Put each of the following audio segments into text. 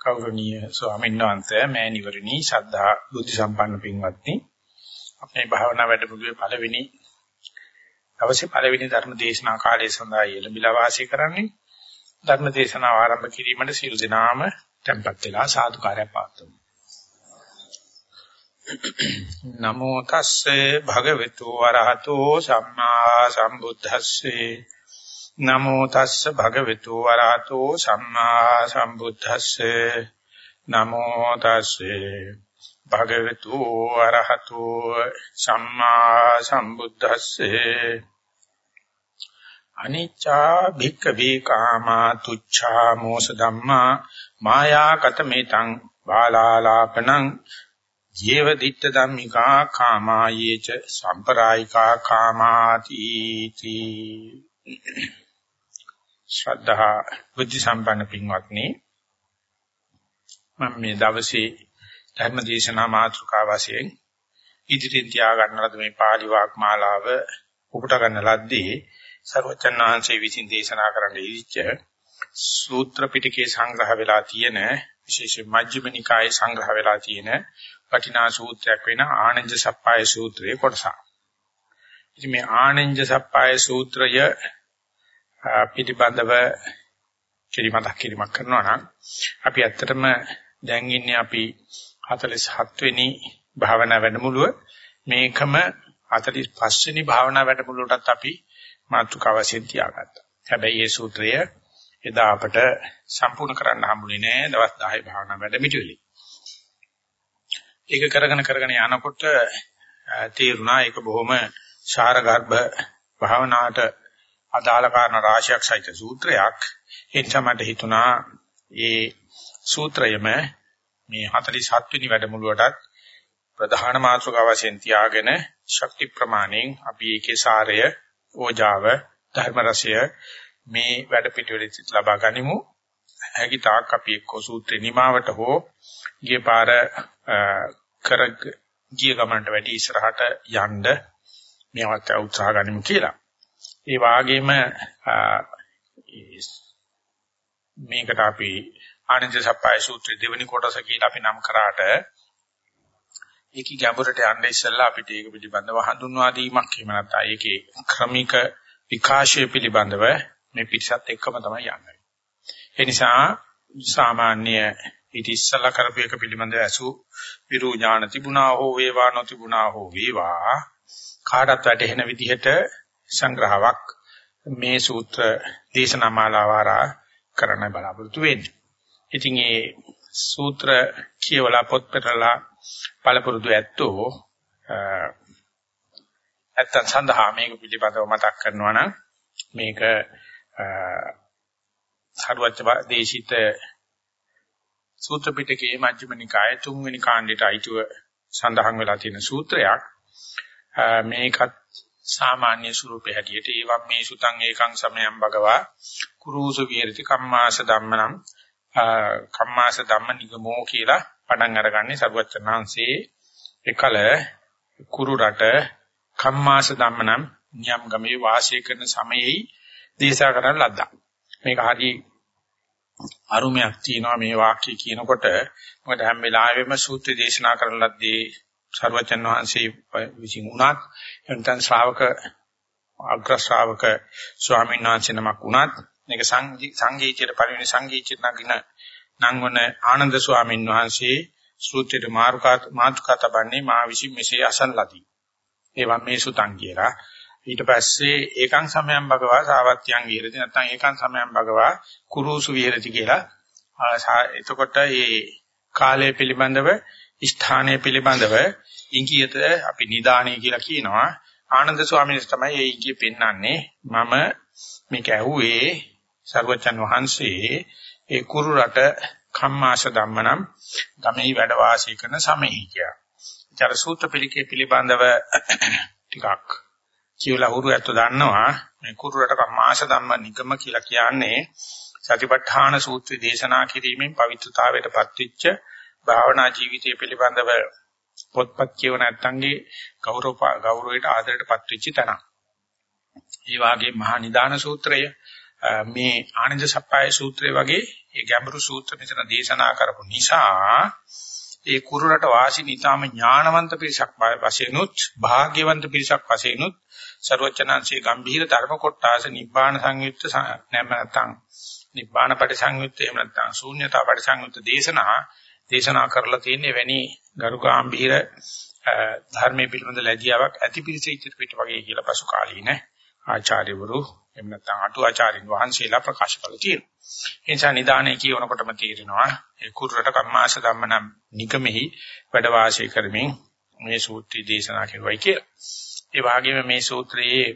ගෞරවනීය ස්වාමීන් වහන්සේ මෑණිවරණි ශ්‍රද්ධා බුද්ධ සම්පන්න පින්වත්නි. අපේ භාවනා වැඩමුළුවේ පළවෙනි දවසේ පළවෙනි ධර්ම දේශනා කාලය සඳහා යෙළඹිලා වාසය කරන්නේ. ධර්ම දේශනාව ආරම්භ කිරීමට සියලු දෙනාම tempත් වෙලා සාදුකාරය පාත්තුමු නමෝ තස්සේ භගවතු වරහතෝ සම්මා සම්බුද්දස්සේ නමෝ තස්ස භගවතු වරහතෝ සම්මා සම්බුද්දස්සේ. නමෝ තස්සේ භගවතු වරහතෝ සම්මා සම්බුද්දස්සේ. අනිච්චා භික්ඛවේ කාමා තුච්ඡා මෝස ධම්මා මායාකත මේතං බාලාලාපනං ජීව දිට්ඨ ධම්මිකා කාමායේච සම්පරායිකා කාමාති තී ශ්‍රද්ධා බුද්ධ සම්පන්න පින්වත්නි මම මේ දවසේ ධර්ම දේශනා මාතෘකා වශයෙන් ඉදිරියෙන් තියා ගන්න ලද මේ පාළි වාග්මාලාව උපුට ගන්න ලද්දේ සර්වචන් වහන්සේ විසින් දේශනා කරන්න ඉදිච්ච සූත්‍ර පිටකේ සංග්‍රහ වෙලා තියෙන විශේෂ මජ්ක්‍ධිම නිකායේ සංග්‍රහ වෙලා තියෙන වටිනා සූත්‍රයක් වෙන ආනන්ද සප්පාය සූත්‍රයේ කොටස. ඉතින් මේ ආනන්ද සප්පාය සූත්‍රය පිටිබඳව කිරිමතක් කිරිමක් කරනවා නම් අපි ඇත්තටම දැන් ඉන්නේ අපි 47 වෙනි භාවනා වැඩමුළුව මේකම 45 වෙනි භාවනා වැඩමුළුවටත් අපි මාතෘකාව වශයෙන් තියාගත්තා. හැබැයි මේ සූත්‍රය එදා අපට සම්පූර්ණ කරන්න හම්බුනේ නෑ දවස් 10 භාවනා වැඩමිටුවේදී. ඒක කරගෙන කරගෙන යනකොට තේරුණා ඒක බොහොම ශාරගර්භ භාවනාවට අදාළ කාරණා රාශියක් සහිත සූත්‍රයක්. ඒ නිසා මට හිතුණා මේ සූත්‍රයම මේ 47 වෙනි වැඩමුළුවටත් ප්‍රධාන මාතෘකාව වශයෙන් තියාගෙන ශක්ති ප්‍රමාණයෙන් අපි ඒකේ සාරය, ඕජාව, ධර්ම රසය මේ වැඩ පිටුවලදී ලබා ගනිමු. හැකි තාක් අපි එක්ක සූත්‍රේ නිමාවට හෝ ගිය පාර කර ගිය ගමනට වැඩි ඉස්සරහට යන්න මේවත් උත්සාහ ගනිමු කියලා. ඒ වාගේම මේකට අපි ආනන්ද සප්පයි සූත්‍රයේ දෙවෙනි කොටස කියලා අපි නම් කරාට ඒකේ ගැඹුරට යන්න ඉස්සෙල්ලා අපිට ඒක පිළිබඳව හඳුන්වා දීමක් එහෙම නැත්නම් ඒකේ ක්‍රමික විකාශය පිළිබඳව මේ පිටසත් එක්කම තමයි යන්නේ. ඒ නිසා සාමාන්‍ය ඊට ඉස්සලා කරපු එක පිළිබඳව ඇසු විරු ඥාන තිබුණා හෝ වේවා නොතිබුණා හෝ වේවා කාටත් වැටහෙන විදිහට සංග්‍රහයක් මේ සූත්‍ර දේශනා මාලාවාරා කරන්න බලාපොරොත්තු වෙන්නේ. ඉතින් ඒ සූත්‍ර කියවලා පොත් පෙරලා පළපුරුදු ඇත්තෝ නැත්තම් සඳහා මේක පිළිබඳව මතක් කරනවා නම් මේක සරුවච්ච දේශිත සූත්‍ර පිටකයේ මජ්ක්‍ධිම නිකායේ තුන්වෙනි කාණ්ඩයට අයිතුව සඳහන් වෙලා තියෙන සූත්‍රයක්. මේකත් සාමාන්‍ය ස්වරූපේ හැටියට ඒවම් මේ සුතං ඒකං සමයං භගවා කුරුසු විහෙරති කම්මාස ධම්මනම් කම්මාස ධම්ම නිගමෝ කියලා පටන් අරගන්නේ සරුවච්චන්හන්සේ එකල කුරු රට කම්මාස ධම්මනම් නියම් ගමේ වාසය කරන සමයෙහි දේශා කරන ලද්දා. මේක හරි අරුමයක් තියෙනවා මේ වාක්‍ය කියනකොට මොකද හැම වෙලාවෙම සූත්‍ර දේශනා කරන ලද්දේ සර්වචන් වහන්සේ විසින් උනත් එතන ශ්‍රාවක අග්‍ර ශ්‍රාවක ස්වාමීන් වහන්සේ නමක් උනත් මේක සංගීතයට පරිවෙන සංගීතයට නගින නංවන ආනන්ද ස්වාමීන් වහන්සේ සූත්‍රයට මාරුකාත මාතුකා තබන්නේ මා විසින් මෙසේ අසන් ලදී. ඒවා මේ සුතං කියලා. ඊට පස්සේ ඒකං සමයං භගවා සාවත්‍යං විහෙරති නැත්නම් ඒකං සමයං භගවා කුරුසු විහෙරති කියලා. එතකොට මේ කාලය පිළිබඳව ස්ථානය පිළිබඳව ඉංගියත අපි නිදාණය කියලා කියනවා. ආනන්ද ස්වාමීන් වහන්සේ තමයි මේ ඉංගිය පෙන්වන්නේ. මම මේක ඇහුවේ සර්වචන් වහන්සේ ඒ කුරු රට කම්මාශ ධම්මනම් ගමෙහි වැඩ වාසය කරන සමෙහි කියලා. ඊතර සූත්‍ර පිළිකේ පිළිබඳව ටිකක් කියලා හුරු ඇත්ත දන්නවා මේ කුරු රට කම්මාශ ධම්ම නිගම කියලා කියන්නේ සතිපට්ඨාන සූත්‍රය දේශනා කිරීමෙන් පවිත්‍රතාවයටපත් වෙච්ච භාවනා ජීවිතය පිළිබඳව පොත්පත් කියව නැත්තන්ගේ ගෞරව ගෞරවයට ආදරයටපත් වෙච්ච තැන. ඒ වාගේ මහා නිදාන සූත්‍රය මේ ආනන්ද සප්පාය සූත්‍රය වගේ ඒ ගැඹුරු සූත්‍ර මෙතන දේශනා කරපු නිසා ඒ කුරුරට වාසි නිතාම ඥානවන්ත පිරිසක් වශයෙන්ුත් භාග්‍යවන්ත පිරිසක් වශයෙන්ුත් ਸਰවචනංශයේ ගම්භීර ධර්ම කොටාස නිබ්බාන සංයුක්ත නැත්නම් නිබ්බාන පරිසංයුක්ත එහෙම නැත්නම් ශූන්‍යතා පරිසංයුක්ත දේශනා දේශනා කරලා තියෙන්නේ වැනි ගරුකාම්භීර ධර්මයේ පිළිබඳ ලැජ්ජාවක් ඇති පිරිස ඉදිරි පිට වගේ කියලා පසු කාලීන ආචාර්යවරු එහෙම නැත්නම් අටු ආචාර්යින් වහන්සේලා ප්‍රකාශ කළා තියෙනවා. ඒ නිසා නිදානේ කියනකොටම තේරෙනවා ඒ කුරුරට කම්මාස ධම්මනම් නිකමෙහි වැඩ වාසය කරමින් මේ සූත්‍රය දේශනා කරුවයි කියලා. ඒ වගේම මේ සූත්‍රයේ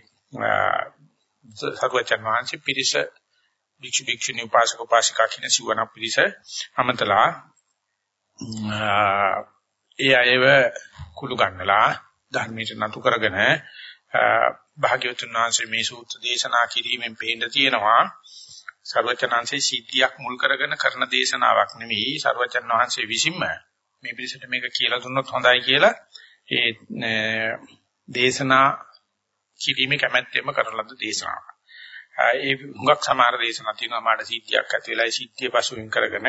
සරුවචන් වහන්සේ පිරිස භික්ෂු භික්ෂුණී උපාසක උපාසිකා කියන සිවණ පිරිස අමතලා ඒ අයව කුළු ගන්නලා ධර්මයට නතු කරගෙන භාග්‍යවතුන් වහන්සේ මේ සූත්‍ර දේශනා කිරීමෙන් පේන්න තියෙනවා සර්වචනංශේ සිද්ධියක් මුල් කරගෙන කරන දේශනාවක් නෙවෙයි සර්වචන් වහන්සේ විසින්ම මේ පිළිසෙට මේක කියලා දුන්නොත් හොඳයි කියලා ඒ දේශනා කිරීමේ කැමැත්තෙම කරන ලද දේශනාවක්. ඒ හුඟක් සමහර දේශනා තියෙනවා මාට සිද්ධියක් ඇති වෙලා ඒ සිද්ධිය පසුවින් කරගෙන.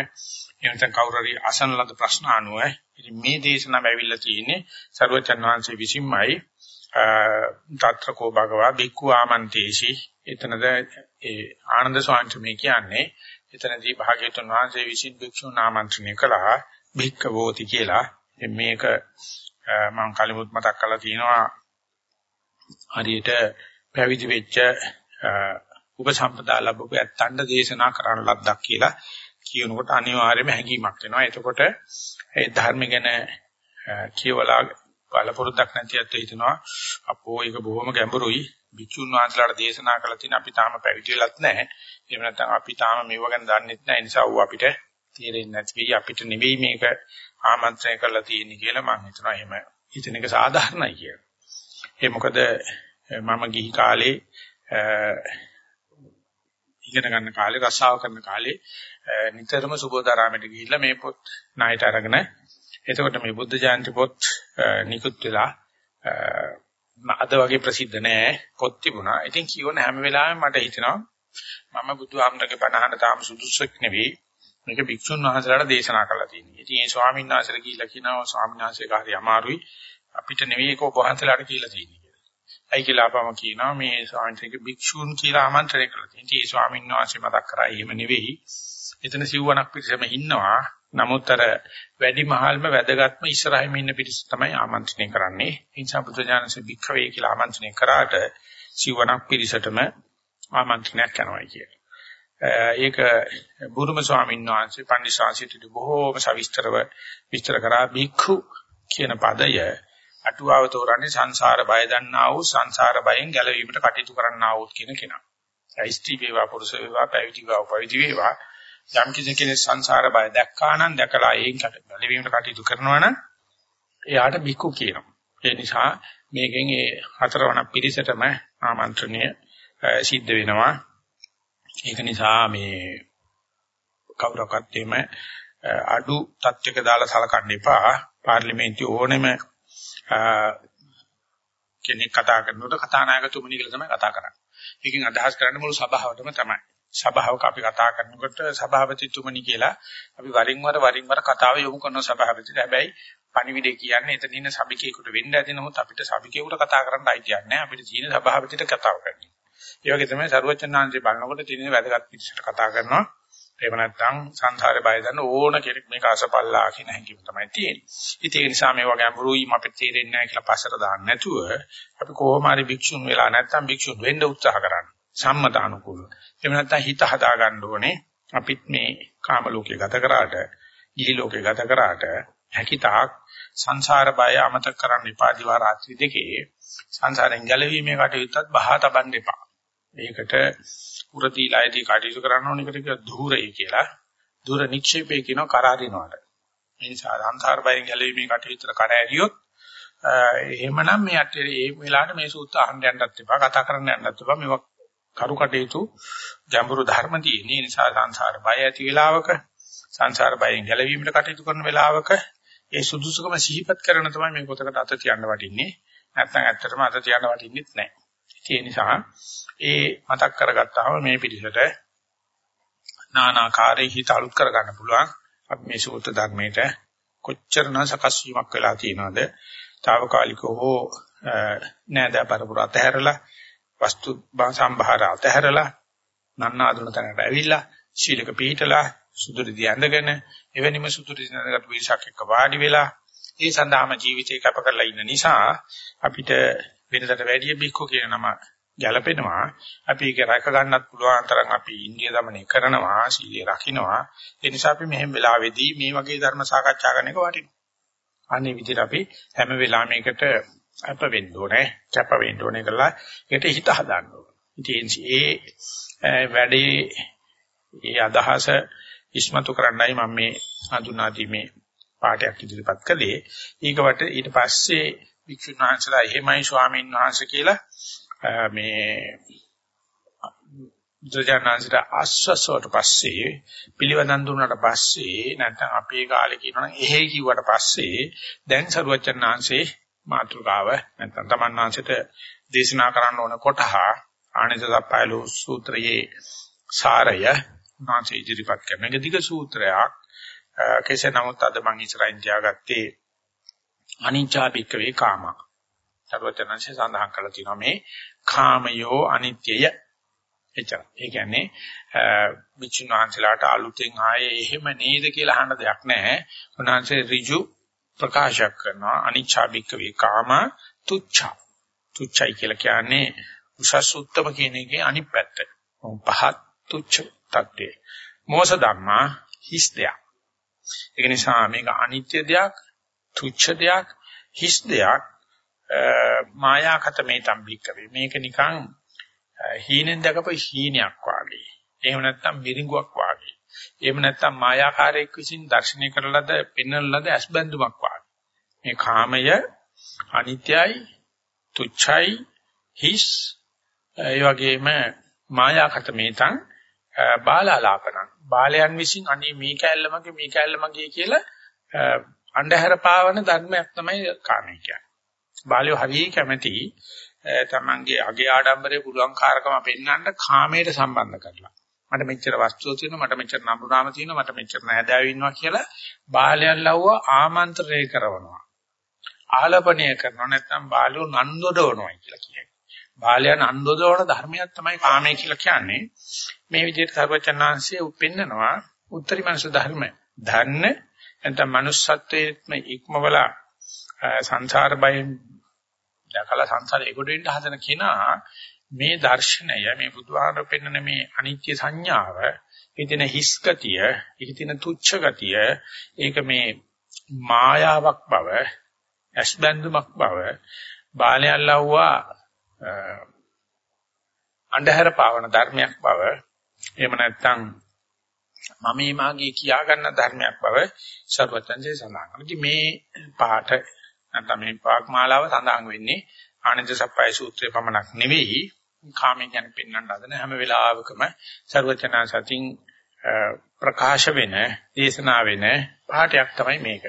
එනතන් කවුරු හරි අසන ලද ප්‍රශ්න අනුව ඉතින් මේ දේශනාව ඇවිල්ලා තියෙන්නේ සර්වචන් වහන්සේ විසින්මයි. තත්‍රකෝ භගවා බික්ඛු ආමන්තේසි. එතනද ඒ ආනන්ද ස්වාමීන් මේ කියන්නේ. එතනදී භාග්‍යවතුන් වහන්සේ විසින් භික්ෂුන් ආමන්ත්‍රණය කළා භික්ඛවෝති කියලා. මේක මම කලිමුත් මතක් කරලා තියෙනවා. හරියට පැවිදි වෙච්ච උපසම්පදා ලැබපු ඇත්තන්ට දේශනා කරන්න ලද්දක් කියලා කියනකොට අනිවාර්යයෙන්ම හැඟීමක් වෙනවා. එතකොට ඒ ධර්ම ගැන කියවලා බලපොරොත්තුක් නැති අත් හිතනවා අපෝ ඒක බොහොම ගැඹුරුයි. භික්ෂුන් වහන්සේලාට දේශනා කළා තියෙන අපි තාම පැවිදි වෙලත් නැහැ. එහෙම නැත්නම් අපි තාම මේව ගැන දන්නෙත් නැහැ. ඒ නිසා ඌ අපිට තේරෙන්නේ නැති වෙයි. අපිට නෙවෙයි මේක ආමන්ත්‍රණය කරලා තියෙන්නේ කියලා මම හිතනවා. එහෙම හිතන එක සාධාරණයි කියලා. ඒ මොකද මම ගිහි කාලේ ඉගෙන ගන්න කාලේ රස්සාව කරන කාලේ නිතරම සුබෝධාරාමයට ගිහිල්ලා මේ පොත් ණයට අරගෙන එතකොට මේ බුද්ධ ජයන්ති පොත් නිකුත් වෙලා අද වගේ ප්‍රසිද්ධ නෑ පොත් තිබුණා. ඉතින් කියවන හැම වෙලාවෙම මට හිතෙනවා මම බුදුහාමරගේ බණහන තාම සුදුසුක් නෙවෙයි. මේක භික්ෂුන් වහන්සේලාට දේශනා කරලා තියෙනවා. ඉතින් ඒ ස්වාමීන් වහන්සේලා කියලා කියනවා ස්වාමීන් වහන්සේ කාර්ය අමාරුයි. අපිට නෙවෙයි ඒක ඔබ වහන්සේලාට කියලා තියෙන්නේ කියලා. අයි කියලා අපම කියනවා මේ ස්වාමීන් වහන්සේගේ භික්ෂුන් කියලා ආමන්ත්‍රණය කරලා තියෙනවා. ඉතින් ඒ ස්වාමීන් වහන්සේ මතක් කරා එහෙම නෙවෙයි. එතන සිව්වණක් පිරිසම ඉන්නවා. නමුත් අර වැඩිමහල්ම වැදගත්ම ඉස්සරහින් ඉන්න පිරිස තමයි ආමන්ත්‍රණය කරන්නේ. ඒ නිසා බුදුජානක භික්ඛවේ කියලා ආමන්ත්‍රණය කරාට සිව්වණක් පිරිසටම ආමන්ත්‍රණයක් කරනවා කියන්නේ. ඒක බුදුම ස්වාමීන් වහන්සේ පන්දිසාසිතට බොහෝම සවිස්තරව විස්තර කරා භික්ඛු කියන පදය අටුවාව තෝරන්නේ සංසාර බය දන්නා වූ සංසාර බයෙන් ගැලවීමට කටයුතු කරන්නා වූ කියන කෙනා. ස්ත්‍රී වේවා පුරුෂ වේවා පැවිදි වේවා පවිදි වේවා යම් කිසි කෙනෙක් සංසාර බය දැක්කා නම් දැකලා ඒන් ගැලවීමට කටයුතු කරනවා නම් එයාට භික්ඛු කියනවා. ඒ නිසා මේකෙන් ඒ හතරවන පිරිසටම ආමන්ත්‍රණය සිද්ධ වෙනවා. ඒක නිසා මේ කවුරක්වත් එහෙම අඩු තත්වයක දාලා සලකන්න එපා. පාර්ලිමේන්තුවේ ඕනෙම කෙනෙක් කතා කරනකොට කතානායකතුමනි කියලා තමයි කතා කරන්නේ. ඒකෙන් අදහස් කරන්නේ මුළු සභාවටම තමයි. සභාවක අපි කතා කරනකොට සභාපතිතුමනි කියලා අපි වරින් වර වරින් වර කතාව යොමු කරන සභාපතිට. හැබැයි පණිවිඩය කියන්නේ එතන ඉන්න සභිකයෙකුට වෙන්න ඇති නමුත් අපිට සභිකයෙකුට කතා කරන්න අයිතියක් නැහැ. අපිට ජීන සභාපතිට කතාව කරන්න. ඒ වගේ තමයි සරුවචනාංශේ බලනකොට තියෙන වැදගත් පිටසට කතා කරනවා. එහෙම නැත්නම් සංසාරේ බය දන්න ඕන කෙනෙක් මේක අසපල්ලා කියන හැඟීම තමයි තියෙන්නේ. ඉතින් ඒ නිසා මේ වගේ අඹරුයි අපිට තේරෙන්නේ නැහැ කියලා පස්සට දාන්න නැතුව අපි කොහොම හරි භික්ෂුන් වෙලා නැත්නම් භික්ෂුන් වෙන්න උත්සාහ කරන්න. සම්මත අනුකූලව. එහෙම නැත්නම් හිත හදා ගන්න ඕනේ. අපිත් මේ කාම ලෝකේ ගත කරාට, ගිහි ලෝකේ ගත කරාට හැකිතාක් සංසාර බය අමතක කරන්න එපා දිවා රාත්‍රී දෙකේ. සංසාරෙන් ගැලවීමේ කටයුත්තත් බහා තබන්න එපා. ඒකට පුරදීලායේදී කටයුතු කරන්න ඕන එකට කියන ධූරය කියලා. ධූර නික්ෂේපේ කියන කරාරිනවට. මේ නිසා සංසාර බයෙන් ගැලවීමේ කටයුත්තට කර ඇරියොත් එහෙමනම් මේ අටේ මේ වෙලාවට මේ සූත්‍ර අහන්න යන්නත් එපා කතා කරන්න යන්නත් එපා මේවා කරු කටයුතු ගැඹුරු ධර්ම තියෙන නිසා සංසාර බය ඇති වෙලාවක සංසාර බයෙන් ගැලවීමට කටයුතු කරන වෙලාවක ඒ සුදුසුකම සිහිපත් කරන තමයි මේ පොතකට අත තියන්න වටින්නේ නැත්නම් ඇත්තටම අත තියන්න වටින්නෙත් නැහැ ඒ නිසා ඒ මතක් කරගත්තාම මේ පිළිසෙට නානාකාරී හිත අලුත් කරගන්න පුළුවන්. අපි මේ සූත්‍ර ධර්මයට කොච්චරන සකස් වීමක් වෙලා තියෙනවද? తాවකාලිකව හෝ නෑදෑ පරපුර අතහැරලා වස්තු සම්භාර අතහැරලා නන්නාඳුන තැනට ඇවිල්ලා ශීලක පිළිතලා සුදුරිදී ඇඳගෙන එවැනිම සුදුරිදී ඇඳගත් විශාක එක්ක වාඩි වෙලා ඒ සඳහාම ජීවිතේ කැප කරලා ඉන්න නිසා අපිට වෙනසට වැඩිය බික්කෝ කියන නම ගැලපෙනවා. අපි ඒක රැක ගන්නත් පුළුවන් තරම් අපි ඉන්දිය দমনය කරනවා, සීලය රකින්නවා. ඒ නිසා අපි මෙහෙම වෙලාවේදී මේ වගේ ධර්ම සාකච්ඡා කරන එක වටිනවා. අනේ විදිහට අපි හැම වෙලාවෙම මේකට අප වෙන්න ඕනේ, කැප වෙන්න ඕනේ කියලා ඒකට හිත හදාන්න ඕනේ. ඒ වැඩේ ඒ අදහස ඉස්මතු කරන්නයි මම මේ හඳුනාදී මේ පාඩයක් ඉදිරිපත් කළේ. ඊගවට ඊට පස්සේ වික්ෂුන් වහන්සේලා එහෙමයි ස්වාමීන් වහන්සේ කියලා මේ දුජානන්සට ආස්වසවට පස්සේ පිළිවදන් දුන්නාට පස්සේ නැත්නම් අපේ කාලේ කියනවනම් එහෙ කිව්වට පස්සේ දැන් සරුවචනාංශේ මාතෘකාව නැත්නම් තමන් වහන්සේට දේශනා කරන්න ඕන කොටහ ආනන්ද සප්පයිලෝ සූත්‍රයේ සාරය උන්වහන්සේ ඉදිරිපත් කරන එක දිග සූත්‍රයක්. කෙසේ නමුත් අද මම ඉස්සරහින් තියාගත්තේ අනිච්චා භික්කවේ කාම. සර්වචනංශය සඳහන් කරලා තියෙනවා මේ කාමයෝ අනිත්‍යය. එච්චර. ඒ කියන්නේ විචුන් වහන්සේලාට අලුතෙන් ආයේ එහෙම නේද කියලා අහන්න දෙයක් නැහැ. උන්වහන්සේ ඍජු ප්‍රකාශ කරනවා අනිච්චා භික්කවේ කාම තුච්ඡා. තුච්ඡයි කියලා කියන්නේ උසස් උත්තම කියන එකේ අනිත් පැත්ත. පහත් තුච්ඡ තත්ත්වය. මෝස ධම්මා හිස් දෙයක්. ඒක නිසා මේක අනිත්‍ය දෙයක්, තුච්ඡ දෙයක්, හිස් දෙයක් මායාකත මේ තම්බික්කවේ. මේක නිකන් හීනෙන් දැකපු හීනයක් වාගේ. එහෙම නැත්නම් මිරිඟුවක් වාගේ. එහෙම නැත්නම් මායාකාරයක් විසින් දර්ශනය කරලද පෙන්වන ලද ඇස්බැඳුමක් වාගේ. මේ කාමය අනිත්‍යයි, තුච්ඡයි, හිස් ඒ වගේම මායාකත මේතං බාලාලාපන බාලයන් විසින් අනේ මේ කැල්ල මගේ මේ කැල්ල මගේ කියලා අන්ධහැර පාවන ධර්මයක් තමයි කාමී කියන්නේ. බාලයෝ හරිය කැමැති තමන්ගේ අගේ ආඩම්බරේ පුළුවන් කාර්කම පෙන්වන්න කාමයට සම්බන්ධ කරලා. මට මෙච්චර වස්තුව තියෙනවා මට මෙච්චර නම්බුනාම තියෙනවා මට මෙච්චර නෑදෑයෝ ඉන්නවා කියලා බාලයන් ලව්ව ආමන්ත්‍රණය කරනවා. ආලපනය කරනවා නැත්නම් බාලයෝ නන්දොඩවනවා කියලා කියයි. බාලයන් අන්දොදවන ධර්මයක් තමයි කාමය කියලා කියන්නේ. මේ විදිහට සර්වචනාංශයේ උපෙන්නනවා උත්තරීමනස ධර්ම. ධන්න නැත්නම් manussත්වයේම ඉක්මවලා සංසාර බයෙන් දැකලා සංසාරේ එගොඩ වෙන්න හදන කෙනා මේ දර්ශනය මේ බුදුහාමර පෙන්වන මේ අනිත්‍ය සංඥාව ඉතින හිස් ගතිය ඉතින තුච්ඡ ගතිය ඒක මේ මායාවක් බව ඇස්බැඳුමක් බව බාලයන් ලව්වා අන්ධහර පාවන ධර්මයක් බව එහෙම නැත්නම් මම මේ මාගේ කියා ගන්න ධර්මයක් බව සර්වඥන්සේ සඳහන් කරනවා. ඉතින් මේ පාට නැත්නම් මේ පාක්මාලාව සඳහන් වෙන්නේ ආනන්ද සප්පයි සූත්‍රයේ පමණක් නෙවෙයි කාමෙන් ගැන පෙන්වන්න හදන හැම වෙලාවකම සර්වඥා සතින් ප්‍රකාශ වෙන දේශනා වෙන පාඩයක් තමයි මේක.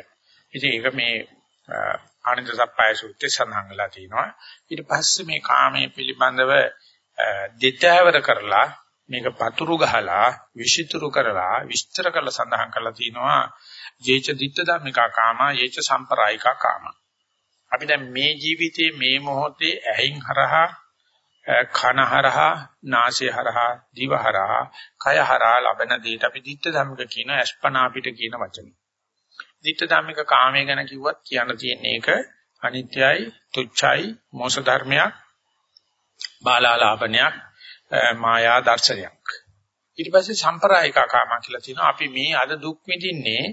ඉතින් ඒක මේ ආනන්ද සප්පයි සූත්‍රයේ සඳහන් වෙලා තිනවා. ඊට පස්සේ මේ කාමයේ පිළිබඳව දෙතෑවර කරලා මේක පතුරු ගහලා විෂිතුරු කරලා විස්තර කරලා සඳහන් කරලා තිනවා. යේච ditta dhammika kama යේච samparayika kama. අපි දැන් මේ ජීවිතයේ මේ මොහොතේ ඇහින් හරහා කන හරහා නාසය හරහා දිව හරහා කය හරහා ලබන දේට අපි ditta dhammika කියන අස්පනා අපිට කියන වචනේ. ditta dhammika කාමයේ ගැන කිව්වත් කියන්න තියෙන එක අනිත්‍යයි, තුච්ඡයි, මොස ධර්මයක්, බාලාලාපනයක්, මායා දර්ශනයක්. ඊට පස්සේ සම්ප්‍රායික කාම කියලා තියෙනවා. අපි මේ අද දුක් විඳින්නේ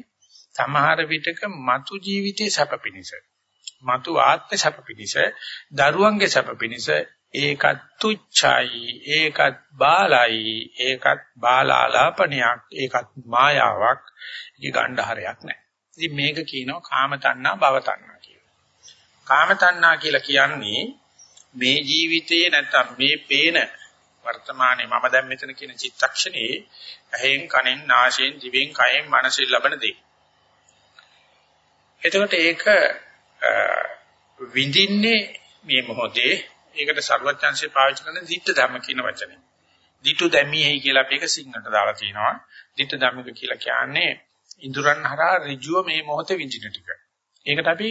සමහර විටක මතු ජීවිතේ සැප පිණිස. මතු ආත්ම සැප පිණිස, දරුවන්ගේ සැප පිණිස ඒකත් තුච්ඡයි, ඒකත් බාලයි, ඒකත් බාලාලාපනයක්, ඒකත් මායාවක්. ඒක ගණ්ඩහරයක් නැහැ. ඉතින් මේක කියනවා කාම තණ්හා භව තණ්හා කියලා. කාම තණ්හා කියලා කියන්නේ මේ ජීවිතයේ නැත්තම් මේ පේන වර්තමානයේ මම දැන් මෙතන කියන චිත්තක්ෂණේ ඇහෙන් කනෙන් නාසයෙන් දිවෙන් කයෙන් මනසෙන් ලබන දේ. එතකොට ඒක විඳින්නේ මේ මොහොතේ ඒකට ਸਰවඥාන්සේ පාවිච්චි කරන ditta ධම්ම කියන වචනේ. ditu දැමියෙහි කියලා අපි ඒක සිංහලට දාලා තිනවා. ditta ධම්මික කියලා කියන්නේ ඉඳුරන් හරහා ඍජුව මේ මොහොතේ විඳින ටික. ඒකට අපි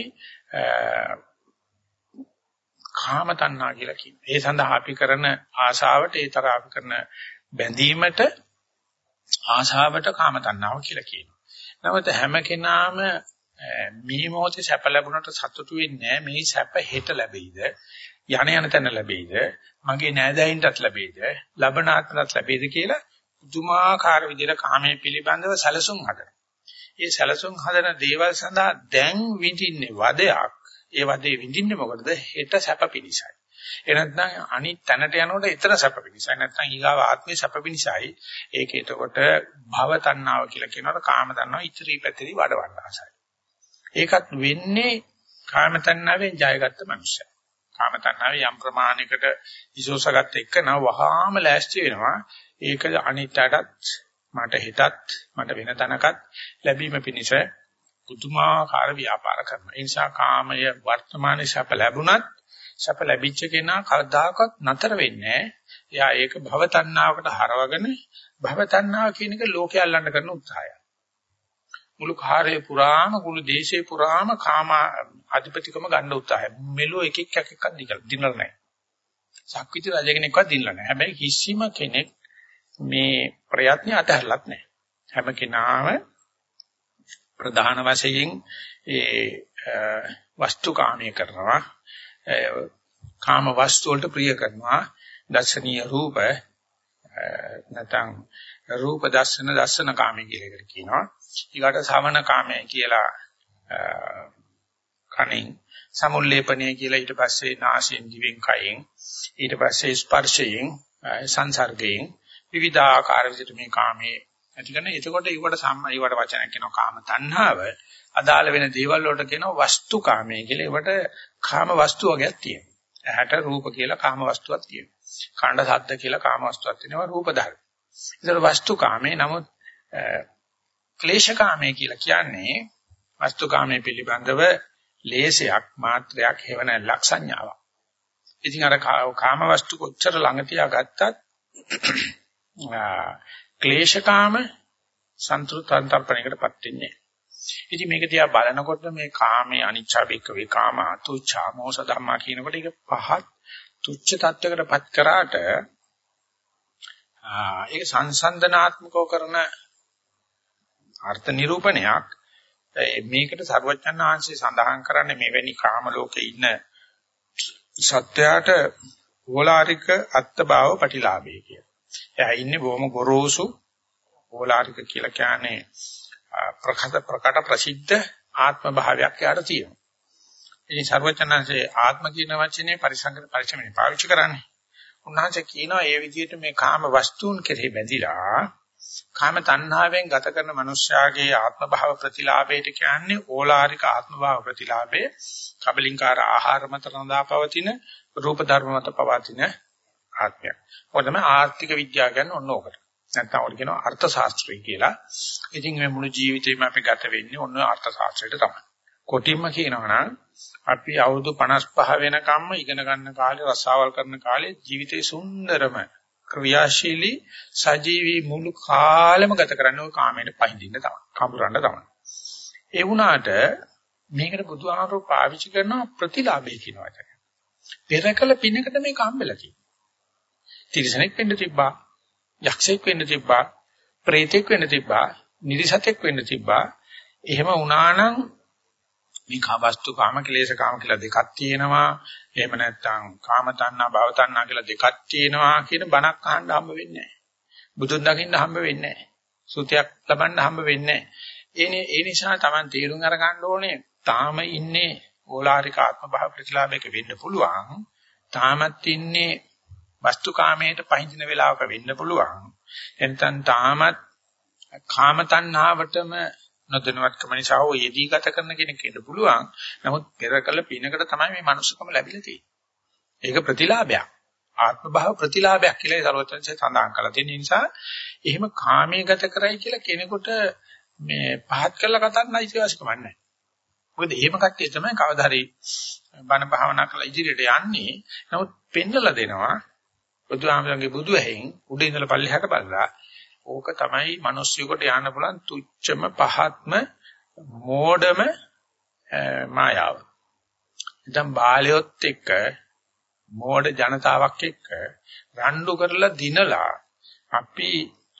කාම තණ්හා කියලා කියනවා. ඒ සඳහා අපි කරන ආශාවට ඒ තරහ අපි කරන බැඳීමට ආශාවට කාම තණ්හාව කියලා කියනවා. නමුත් හැම කෙනාම මේ මොහොතේ සැප ලැබුණට සතුටු වෙන්නේ නැහැ. මේ සැප හෙට ලැබෙයිද? යණ යන තැන ලැබෙයිද? මගේ නෑදෑයින්ටත් ලැබෙයිද? ලබනාත්මත් ලැබෙයිද කියලා පුදුමාකාර විදිහට කාමයේ පිළිබඳව සැලසුම් හදනවා. ඒ සැලසුම් හදන දේවල් සඳහා දැන් විඳින්නේ වදයක්. ඒ වදේ විඳින්නේ මොකටද? හෙට සැප පිණිසයි. ඒ නැත්නම් අනිත් තැනට යනකොට ඊතර සැප පිණිසයි. නැත්නම් ඊගාව ආත්මේ සැප පිණිසයි. ඒක එතකොට භව තණ්හාව කියලා කියනකොට කාම තණ්හාව ඉතිරි පැතිරි වඩවන්න ආසයි. ඒකත් වෙන්නේ කාම තණ්හාවෙන් ජයගත්ත මනුස්සයා. කාම තණ්හාවේ යම් ප්‍රමාණයකට විශෝසගත එක්ක නව වහාම ලෑස්ති වෙනවා. ඒක අනිත්‍යටත් මට හිතත් මට වෙන තැනකත් ලැබීම පිණිස පුදුමාකාර ව්‍යාපාර කරනවා. ඒ නිසා කාමය වර්තමානයේ සැප ලැබුණත් සැප ලැබිච්ච කෙනා කවදාකවත් නතර වෙන්නේ නැහැ. එයා ඒක භව තණ්හාවකට හරවගෙන භව තණ්හාව කියන එක ලෝකේ අල්ලන්න කරන උත්සාහය. මුළු කාර්යය පුරාම මුළු දේශේ පුරාම කාම අධිපතිකම ගන්න උත්සාහය. මෙලෝ එක එක එකක් දිනලා නැහැ. සක්විති රජ කෙනෙක්වත් දිනලා නැහැ. හැබැයි කිසිම කෙනෙක් මේ ප්‍රයත්න අතහැරලත් නැහැ. හැම කෙනාම ප්‍රධාන වශයෙන් ඒ වස්තුකාමී කරනවා. කාම වස්තු වලට ප්‍රිය කරනවා. දර්ශනීය රූප නැත්නම් රූප දර්ශන දර්ශන කාමී කියලා එකට කියනවා. ඊගාට සමන කාමය කියලා කණින් සමුල්ලේපණය කියලා ඊට පස්සේ නාසයෙන් දිවෙන් කයෙන් ඊට පස්සේ ස්පර්ශයෙන් සංසර්ගයෙන් විවිධාකාර විදිහට මේ කාමයේ ඇති කරන. එතකොට ඊවට සම්ම ඊවට වචනයක් කියනවා කාම තණ්හාව. අදාළ වෙන දේවල් වලට කියනවා වස්තු කාමයේ කියලා. ඒවට කාම වස්තු වර්ගයක් තියෙනවා. ඇහැට රූප කියලා කාම වස්තුවක් තියෙනවා. කාණ්ඩ සද්ද කියලා කාම වස්තුවක් තියෙනවා රූප ධර්ම. ඒතර වස්තු කාමයේ නමුත් ක්ලේශ කාමයේ කියලා කියන්නේ වස්තු කාමයේ පිළිබඳව ලේසයක් මාත්‍රයක් හේවන ලක්ෂණාවක්. ඉතින් අර කාම වස්තු කොච්චර ළඟ තියාගත්තත් ක්ලේශකාම සන්තුෂ්තන්තරපණයකටපත් වෙන්නේ. ඉතින් මේක දිහා බලනකොට මේ කාමයේ අනිච්චා බික්ක වේකාම අතුච්ඡා මොස ධම්මා කියනකොට ඒක පහත් තුච්ච තත්වයකටපත් කරාට ඒක සංසන්දනාත්මකව කරන අර්ථ නිරූපණයක් මේකට සර්වඥාන් වහන්සේ සඳහන් කරන්නේ මෙවැනි කාම ලෝකේ ඉන්න සත්‍යයට ඕලාරික අත්බව ප්‍රතිලාභය කියලා. එයා ඉන්නේ බොහොම ගොරෝසු ඕලාරික කියලා කියන්නේ ප්‍රකට ප්‍රකට ප්‍රසිද්ධ ආත්ම භාවයක් යාට තියෙනවා. ඉතින් ਸਰවචනංශේ ආත්ම කියන වචනේ පරිසංගත පරිචමනේ පාවිච්චි කරන්නේ. උන්වහන්සේ කියනවා ඒ විදිහට මේ කාම වස්තුන් කෙරෙහි බැඳිලා කාම තණ්හාවෙන් ගත කරන මනුෂ්‍යයාගේ ආත්ම භාව ප්‍රතිලාභයට කියන්නේ ඕලාරික ආත්ම භාව ප්‍රතිලාභය. කබලින්කාර ආහාර මත රඳා පවතින රූප ධර්ම මත පවතින ආත්මයක්. ඔය තමයි ආර්ථික විද්‍යාව කියන්නේ ඔන්න ඕකට. නැත්නම් ඔය කියනවා අර්ථ ශාස්ත්‍රය කියලා. ඉතින් මේ මුළු ජීවිතේම අපි ගත වෙන්නේ ඔන්න අර්ථ ශාස්ත්‍රයට තමයි. කොටින්ම කියනවා නම් අපි අවුරුදු 55 වෙනකම්ම ඉගෙන ගන්න කාලේ රසාවල් කරන කාලේ ජීවිතේ සුන්දරම ක්‍රියාශීලී සජීවී මුළු කාලෙම ගත කරන්නේ ওই කාමයට පහඳින්න තමයි. කඹරන්න තමයි. ඒ වුණාට මේකට බුදුහාමරෝ පාවිච්චි කරන ප්‍රතිලාභය කියන වචනය. පෙරකල පිනකට මේක හම්බෙලා තියෙනවා. තිරිසනෙක් වෙන්න තිබ්බා. යක්ෂයෙක් වෙන්න තිබ්බා. ප්‍රේතෙක් වෙන්න තිබ්බා. නිරිසතෙක් වෙන්න තිබ්බා. එහෙම වුණා නම් මේ කාවස්තු කාම කෙලේශ කාම කියලා දෙකක් තියෙනවා. එහෙම නැත්නම් කාම තණ්හා භව තණ්හා කියලා දෙකක් තියෙනවා කියන බණක් අහන්න හම්බ වෙන්නේ නැහැ. බුදුන් දකින්න හම්බ වෙන්නේ නැහැ. සුතයක් ලබන්න හම්බ වෙන්නේ නැහැ. ඒ නිසා Taman තීරුම් අරගන්න ඕනේ තාම ඉන්නේ ඕලාරික ආත්ම භාව ප්‍රතිලාභයක වෙන්න පුළුවන්. තාමත් ඉන්නේ වස්තුකාමයට පහඳින වෙලාවක වෙන්න පුළුවන්. එතෙන් තාමත් කාම තණ්හාවටම නොදැනුවත්කම නිසා හෝ යෙදී ගත කරන කෙනෙක් ඉන්න පුළුවන්. නමුත් පෙරකල පිනකට තමයි මේ මනුස්සකම ලැබිලා තියෙන්නේ. ඒක ප්‍රතිලාභයක්. ආත්ම භාව ප්‍රතිලාභයක් කියලා ඒ සර්වත්‍ංශය සඳහන් කරලා තියෙන නිසා එහෙම කාමයේ ගත කරයි කියලා කෙනෙකුට මේ පහත් කරලා කතා කරන්න අයිතිවාසිකමක් නැහැ. මොකද එහෙම කට්ටිය තමයි කවදා හරි බණ භාවනා කරලා ඉදිරියට යන්නේ. නමුත් පෙන්නලා දෙනවා බුදුහාමරගේ බුදු ඇහෙන් උඩ ඉඳලා පල්ලෙහාට බලලා ඕක තමයි මිනිස්සුෙකුට යන්න පුළුවන් තුච්චම පහත්ම මෝඩම මායාව. දැන් බාලයොත් එක්ක මෝඩ ජනතාවක් එක්ක රණ්ඩු කරලා දිනලා අපි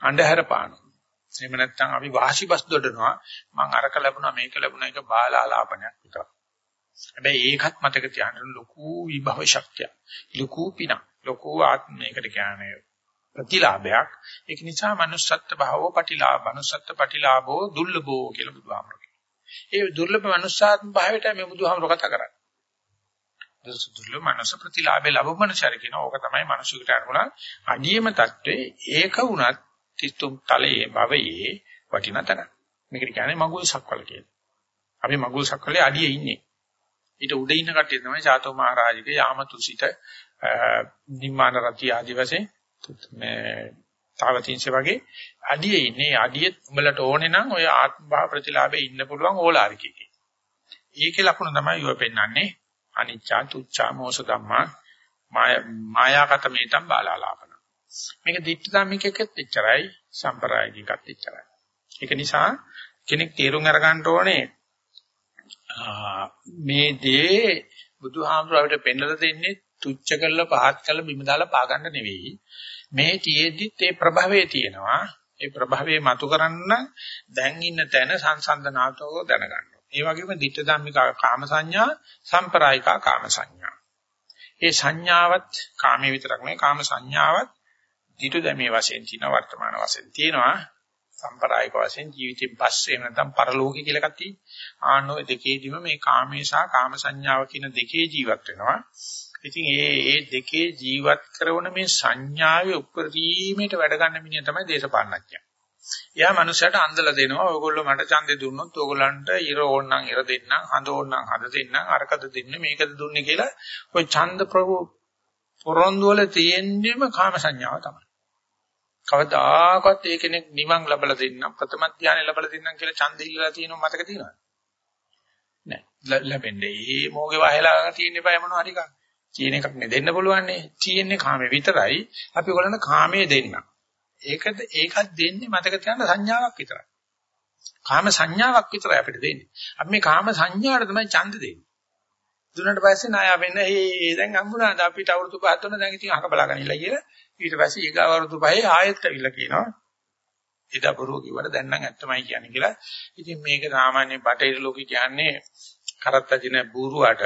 අඳුර පානවා. එහෙම නැත්නම් අපි වාසිබස් දොඩනවා මං අරක ලැබුණා මේක ලැබුණා එක බාලාලාපනයක් විතර. හැබැයි ඒකත් මතක තියාගන්න ලොකු විභව ශක්තිය. ලොකු පින. ලොකු ආත්මයකට කියන්නේ ප්‍රතිලාභයක්. ඒක නිසා manussත්ත්ව භාවෝ ප්‍රතිලාභ. manussත්ත්ව ප්‍රතිලාභෝ දුර්ලභෝ කියලා බුදුහාමර ඒ දුර්ලභ මනුෂ්‍යාත්ම භාවයට මේ බුදුහාමර කතා කරන්නේ. දුර්ලභ මනස ප්‍රතිලාභේ ලැබුම මනසර කියන ඕක තමයි මනුෂ්‍යකට අනුගුණ අඩියම தત્ත්වේ ඒක වුණත් තිතුම් තලයේ භවයේ වටිනතන. මේකට කියන්නේ මගුල් සක්වල කියලා. අපි මගුල් සක්වලේ අඩියේ ඉන්නේ. ඊට උඩ ඉන්න කට්ටිය තමයි චාතෝ මහරජගේ යාමතුසිත නිම්මාන රති ආදි වශයෙන් මේ තාවතින්ස වගේ අඩියේ ඉන්නේ අඩියේ උඹලට ඕනේ නම් ඔය ආත්ම භාව ප්‍රතිලාභේ ඉන්න පුළුවන් ඕලාරිකේ. ඒකේ ලකුණ තමයි ඔය පෙන්වන්නේ අනිච්චා තුච්චා මෝස ධම්මා මායාගත මේතම් බාලාලාපන. මේක දිට්ඨ ධම්මිකෙකෙත් එච්චරයි සම්ප්‍රායිකෙකත් එච්චරයි. ඒක නිසා කෙනෙක් තේරුම් අරගන්න ඕනේ මේ දේ බුදුහාමුදුරුවෝ පෙන්වලා දෙන්නේ තුච්ච කරලා පහත් කරලා බිම දාලා පාගන්න නෙවෙයි. මේ තියේදිත් ඒ ප්‍රභවයේ තියෙනවා. ඒ ප්‍රභවයේ මතු කරන්න දැන් ඉන්න තැන සංසන්දනාතෝ දැනගන්න. ඒ වගේම ditta ධම්මිකා කාම සංඥා සම්ප්‍රායිකා කාම සංඥා. ඒ සංඥාවත් කාමයේ විතරක් නෙවෙයි කාම සංඥාවත් ditta ධම්මේ වශයෙන් තියෙන වර්තමාන වශයෙන් තියෙනවා. සම්ප්‍රායික වශයෙන් ජීවිතෙන් පස්සේ නැත්නම් පරලෝකේ කියලා එකක් තියෙනවා. ආනෝ දෙකේදීම මේ කාමේ සහ කාම සංඥාව කියන දෙකේ ජීවත් වෙනවා. ඉතින් ඒ ඒ දෙකේ ජීවත් කරන මේ සංඥාවේ උපරිමයට වැඩ ගන්න මිනිහ තමයි දේශපාලනඥයා. එයා මනුස්සයට අන්දලා දෙනවා. ඔයගොල්ලෝ මට ඡන්දේ දුන්නොත් ඔයගොල්ලන්ට ඉර ඕන්නම් ඉර දෙන්නම්, හඳ ඕන්නම් හඳ දෙන්නම්, අරකද දෙන්නේ මේකද දුන්නේ කියලා ඔය ඡන්ද ප්‍රභු පොරොන්දු වල තියෙන්නේම කාම සංඥාව තමයි. කවදාකවත් ඒ කෙනෙක් නිවන් ලැබලා දෙන්නම්, ප්‍රථම ධානය ලැබලා දෙන්නම් කියලා ඡන්දෙ ඉල්ලලා තියෙනව මතක තියෙනවද? නෑ. ලැබෙන්නේ. මේ මොගේ වහලා තියෙන බය මොනව හරි කක්. කියන එකක් නේ දෙන්න පුළුවන් නේ. තියෙන්නේ කාමේ විතරයි. අපි ඔයගොල්ලන්ට කාමයේ දෙන්නම්. ඒකද ඒකත් දෙන්නේ මතක තියාගන්න සංඥාවක් විතරයි. කාම සංඥාවක් විතරයි අපිට දෙන්නේ. අපි මේ කාම සංඥාවට තමයි ඡන්ද දෙන්නේ. දුන්නට පස්සේ ණය වෙන්න ඒ දැන් හම්බුණාද අපිට අවුරුදු පහක් තුන දැන් ඉතින් අහක බලා ගන්නilla කියලා ඊට පස්සේ ඊගාව අවුරුදු පහේ ආයෙත් ඇවිල්ලා කියනවා. ඉදා බරුව කිව්වට දැන් නම් ඇත්තමයි කියන්නේ කියලා. ඉතින් මේක සාමාන්‍ය බටහිර ලෝකේ කියන්නේ කරත්ත දින බූරුවට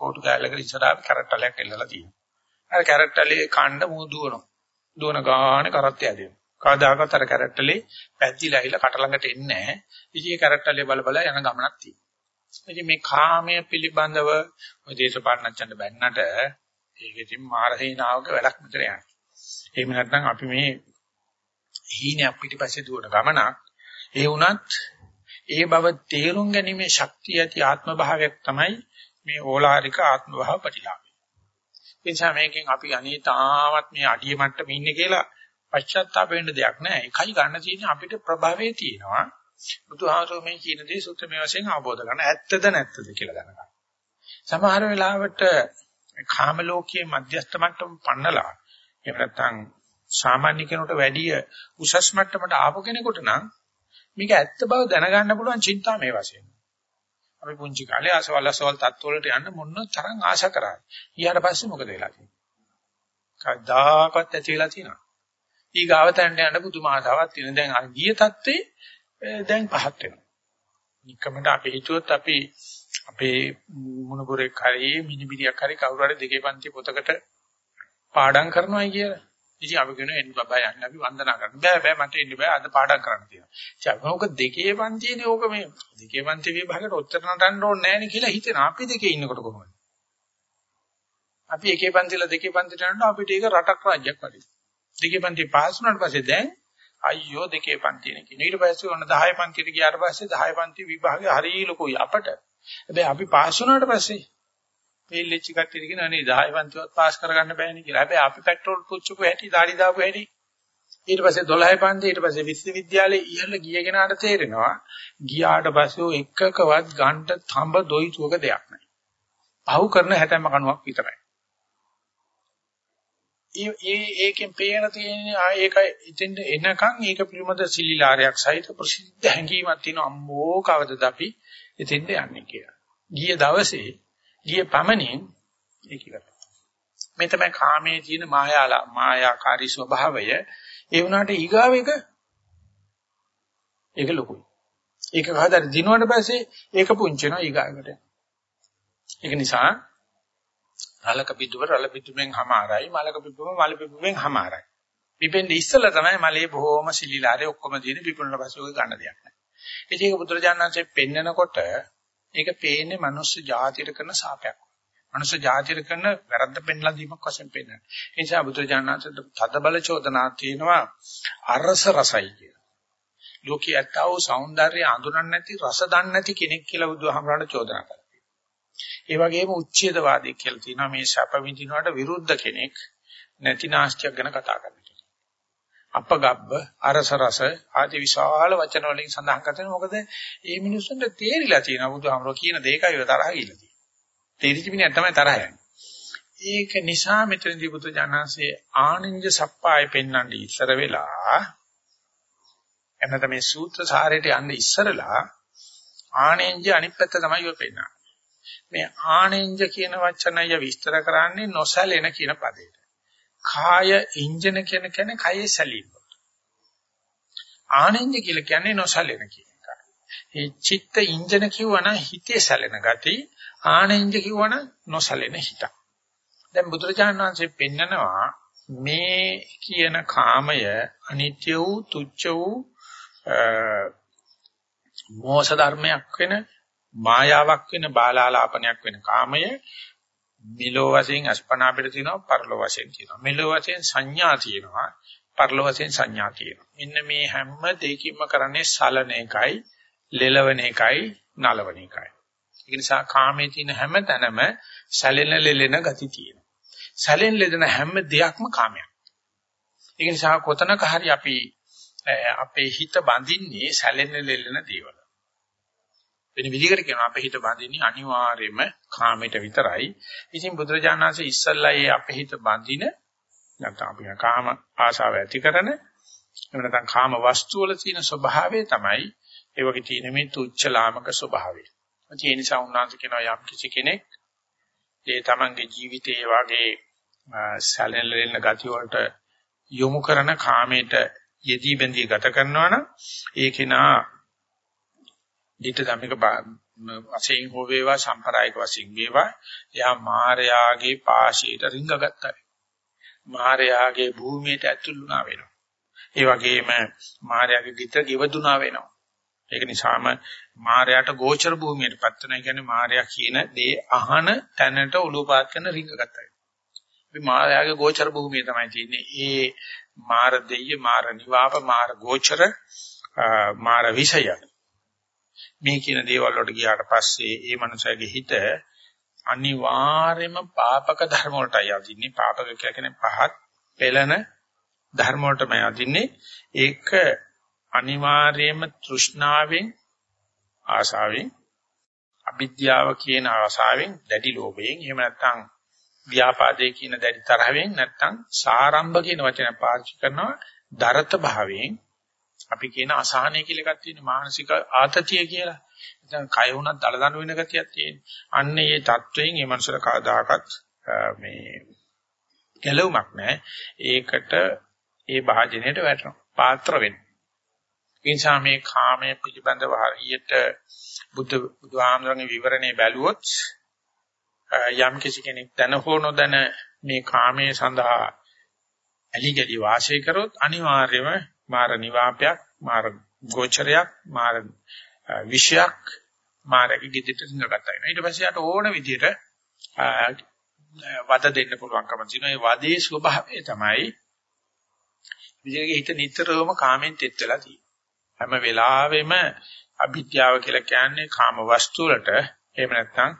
කෝටු කැලලකට ඉස්සරහා කැරට්ටලයක් එල්ලලා තියෙනවා. අර කැරට්ටලේ කණ්ඩ මූ දුවනවා. දුවන ගානේ කරත්තය ඇදෙනවා. කවදාකවත් අර කැරට්ටලේ පැද්දිලා ඇවිල්ලා කට ළඟට එන්නේ නැහැ. ඉතින් ඒ කැරට්ටලේ බල බල යන ගමනක් තියෙනවා. ඉතින් මේ කාමයේ පිළිබඳව ඔය දේශපාලනච්චන්ට බැන්නට ඒක ඉතින් මාරහේනාවක වැඩක් මෙතන යන්නේ. එහෙම නැත්නම් අපි මේ හීනයක් පිටිපස්සේ දුවන ගමනක් ඒ වුණත් ඒ බව තේරුම් ගැනීමේ ශක්තිය ඇති ආත්ම භාවයක් තමයි මේ ඕලාරික ආත්ම භාව ප්‍රතිලාභය. ඒ නිසා මේකෙන් අපි අනේ තාමත් මේ අඩිය මට්ටමේ ඉන්නේ කියලා පශ්චාත්තාප වෙන්න දෙයක් නැහැ. එකයි ගන්න තියෙන්නේ අපිට ප්‍රභවයේ තියෙනවා. බුදුහාමරෝ මේ කියන දේ සුත්‍රමය වශයෙන් අවබෝධ කරගන්න. ඇත්තද නැත්තද කියලා දැනගන්න. සමහර වෙලාවට කාම ලෝකයේ මධ්‍යස්ථ මට්ටම පන්නලා එහෙම නැත්නම් සාමාන්‍ය කෙනෙකුට වැඩිය උසස් මට්ටමට ආපු කෙනෙකුට නම් මේක ඇත්ත බව දැනගන්න පුළුවන් චින්තාමය වශයෙන්. අපි පුංචි කාලේ අසවල් අසවල් තත්ත්වවලට යන්න මොන තරම් ආශා කරාද. ඊට පස්සේ මොකද වෙලා තියෙන්නේ? කවදාකවත් ඇති වෙලා තියෙනවා. ඊගාවතන්ට යන්න පුදුම ආසාවක් තියෙන. දැන් අර ගිය තත්ත්වේ දැන් පහත් වෙනවා. නිකමට අපි හිතුවොත් අපි අපේ මොනබරේ කරේ මිනිබිරියක් හරි කවුරු හරි දෙකේ පන්ති පොතකට පාඩම් කරනවායි කියලා. ඉතින් අපි කියන එන්න බබා යන්න අපි වන්දනා කරන්න. බෑ බෑ මට එන්න බෑ අද පාඩම් කරන්න තියෙනවා. ඉතින් ඕක දෙකේ පන්තියනේ ඕක මේ දෙකේ පන්ති විභාගයට උත්තර නටන්න ඕනේ නැහැ නේ කියලා හිතෙනවා. අපි දෙකේ ඉන්නකොට කොහොමද? අපි එකේ පන්තිලා දෙකේ පන්තිට යනවා අපිට ඒක රටක් රාජ්‍යයක් වගේ. දෙකේ පන්ති පාස් වුණාට පස්සේ දැන් අයියෝ දෙකේ පන්තිනේ කියන. ඊට පස්සේ ඔන්න 10 පන්තිට ගියාට පස්සේ 10 පන්ති විභාගය හරිය ලොකුයි අපට. හැබැයි අපි පාස් වුණාට පස්සේ ෆේල් වෙච්ච කට්ටිය කියන අනේ 10 පන්තිවත් පාස් කරගන්න බෑනේ කියලා. හැබැයි අපි පෙට්‍රෝල් පුච්චපු හැටි, දාඩි දාපු හැටි ඊට පස්සේ 12 පන්ති ඊට පස්සේ විශ්වවිද්‍යාලේ ඉහළ ගිය කෙනාට තේරෙනවා ගියාට පස්සේ ඔය එකකවත් ගන්න තඹ දොයිතුක දෙයක් නැහැ. පහු කරන හැටම කණුවක් විතරයි. ඒ ඒ ඒකෙන් පේන තියෙන ඒක ඉතින් එනකන් ඒක පිළිබඳ සිලිලාරයක් සහිත ප්‍රසිද්ධ හැඟීමක් තියෙන අම්මෝ කවදද අපි ඉතින්ද යන්නේ කියලා. ගිය දවසේ ගිය පමණින් ඒක ඉවරයි. මේ තමයි කාමයේ තියෙන මායාලා මායාකාරී ස්වභාවය. ඒ වුණාට ඊගාව එක ඒක ලොකුයි. ඒක කවදාද දිනුවට පස්සේ ඒක පුංචි වෙනවා ඊගාවකට. ඒක නිසා රලක පිටුව රල පිටුවෙන් හමාරයි මලක පිටුව මල පිටුවෙන් හමාරයි. පිපෙන්නේ ඉස්සලා තමයි මලේ බොහොම සිලිලාරේ ඔක්කොම දින පිපුණන පස්සේ ඔය ගන්න දෙයක් නැහැ. ඉතින් ඒක බුදුරජාණන්සේ පෙන්නකොට ඒක පේන්නේ මනුස්ස ජාතියට කරන සාපයක්. මනුස්ස ජාතියට කරන වැරද්ද පෙන්ලා දීමක් වශයෙන් පෙන්නන. ඒ නිසා බුදුරජාණන්සේ තද බල චෝදනා තියෙනවා අරස රසයි කියලා. ලෝකයේ ඇත්තව సౌందර්යය අඳුරන්නේ නැති රස දන්නේ නැති කෙනෙක් කියලා බුදුහාමරණ චෝදනා කරා. ඒ වගේම උච්ඡේදවාදී කියලා තියෙනවා මේ සැප විඳිනවට විරුද්ධ කෙනෙක් නැති නාස්තියක් ගැන කතා කරන කෙනෙක්. අපගබ්බ අරස රස ආදී විශාල වචන වලින් සඳහන් කරනවා මොකද මේ මිනිස්සුන්ට තේරිලා තියෙනවා බුදුහාමරෝ කියන දෙයකයි තරහ ගිහිල්ලා තියෙන්නේ. තේරිච්ච මිනිහා තමයි තරහ යන්නේ. ඒක නිසා මෙතනදී බුදු ජානන්සේ ආනින්ජ සප්පාය පෙන්වන්න ඉස්සර වෙලා එන්නත මේ සූත්‍ර සාරයට යන්න ඉස්සරලා ආනෙන්ජ අනිත් පැත්ත තමයි ඔය පෙන්නන්නේ. මේ ආනෙන්ජ කියන වචනය විස්තර කරන්නේ නොසැලෙන කියන පදයට. කාය ඉන්ජන කියන කෙනේ කයේ සැලීම. ආනෙන්ජ කියලා කියන්නේ නොසැලෙන කියන එක. ඒ චිත්ත ඉන්ජන කිව්වනම් හිතේ සැලෙන ගති, ආනෙන්ජ කිව්වනම් නොසැලෙන හිත. දැන් බුදුරජාණන් වහන්සේ පෙන්නනවා මේ කියන කාමය අනිත්‍ය වූ තුච්ච වූ මෝස ධර්මයක් වෙන මායාවක් වෙන බාලාලාපනයක් වෙන කාමය මිලෝ වශයෙන් අස්පනා පිට තියෙනවා පරලෝ වශයෙන් තියෙනවා. මිලෝ වශයෙන් සංඥා තියෙනවා පරලෝ වශයෙන් සංඥා තියෙනවා. මෙන්න මේ හැම දෙයකින්ම කරන්නේ සලන එකයි ලෙලවන එකයි නලවන එකයි. ඒ නිසා කාමයේ තියෙන හැම තැනම සැලෙන ලෙලෙන ගති තියෙනවා. සැලෙන ලෙලෙන හැම දෙයක්ම කාමයක්. ඒ නිසා කොතනක හරි අපි අපේ හිත බඳින්නේ සැලෙන ලෙලෙන දේවල්. වෙන විදිහකට කියනවා අපේ හිත බඳින්නේ අනිවාර්යයෙන්ම කාමයට විතරයි. ඉතින් බුදුරජාණන් වහන්සේ ඉස්සල්ලා ඒ අපේ හිත බඳින නැත්නම් අපි කාම ආශාව ඇති කරන එහෙම නැත්නම් කාම වස්තු වල තියෙන ස්වභාවය තමයි ඒ වගේ තියෙන මේ තුච්ච ලාමක ස්වභාවය. ඒ නිසා උන්වහන්සේ කියනවා යම් කිසි කෙනෙක් ඒ තමන්ගේ ජීවිතයේ වගේ සැලෙන ගති වලට යොමු කරන කාමයට යෙදී බැඳී ගත කරනවා නම් ඒ කෙනා ditta ධම්මික වශයෙන් හෝ වේවා සම්ප්‍රායික වශයෙන් වේවා එයා මායාගේ පාශයට රිංගගත්තා. මායාගේ භූමියට ඇතුළුනා වෙනවා. ඒ වගේම මායාගේ ගිත ගෙවදුනා වෙනවා. ඒක නිසාම මායාට ගෝචර භූමියටපත් වෙනවා. කියන්නේ මායා කියන දේ අහන තැනට ඔලුව පාත් කරන රිංගගත්තා. අපි මායාගේ ගෝචර භූමිය තමයි තියෙන්නේ. ඒ මාර දෙය, මාර නිවාප, මාර ගෝචර, මාර විෂය මේ කියන දේවල් වලට ගියාට පස්සේ ඒ මනුස්සයාගේ හිත අනිවාර්යයෙන්ම පාපක ධර්ම වලටයි යදින්නේ. පාපක කියන්නේ පහත් පෙළෙන ධර්ම වලටමයි යදින්නේ. ඒක අනිවාර්යයෙන්ම තෘෂ්ණාවෙන් ආශාවෙන් අවිද්‍යාව කියන ආශාවෙන් දැඩි ලෝභයෙන් එහෙම නැත්නම් ව්‍යාපාදයේ කියන දැඩි තරහෙන් නැත්නම් සාරම්භ කියන වචන පාවිච්චි කරනවා දරත භාවයෙන් අපි කියන අසහනය කියලා එකක් තියෙන මානසික ආතතිය කියලා. දැන් කය වුණත් දලදන වෙන ගතියක් තියෙන. අන්න ඒ தත්වයෙන් මේ මනුස්සර කවදාකවත් මේ ගැලවුමක් නැහැ. ඒකට ඒ භාජනයට වැටෙනවා. පාත්‍ර වෙනවා. ඒ නිසා මේ කාමයේ පිළිබඳව හරියට බුද්ධ බුදුහාමරගේ විවරණේ බැලුවොත් යම් කිසි කෙනෙක් දැන හෝ නොදැන මේ කාමයේ සඳහා ඇලි ගලි වාසය කරොත් අනිවාර්යයෙන්ම මාර නිවාපයක් මාර ගෝචරයක් මාර විෂයක් මාරගේ gediට ඉඳගත්තා වෙනවා. ඊට පස්සේ යට ඕන විදිහට වද දෙන්න පුළුවන්කම තියෙනවා. ඒ වදේ ස්වභාවය තමයි විජයගේ හිත නිතරම කාමෙන් තෙත් වෙලා තියෙන්නේ. හැම වෙලාවෙම අභිත්‍යාව කියලා කියන්නේ කාම වස්තු වලට එහෙම නැත්නම්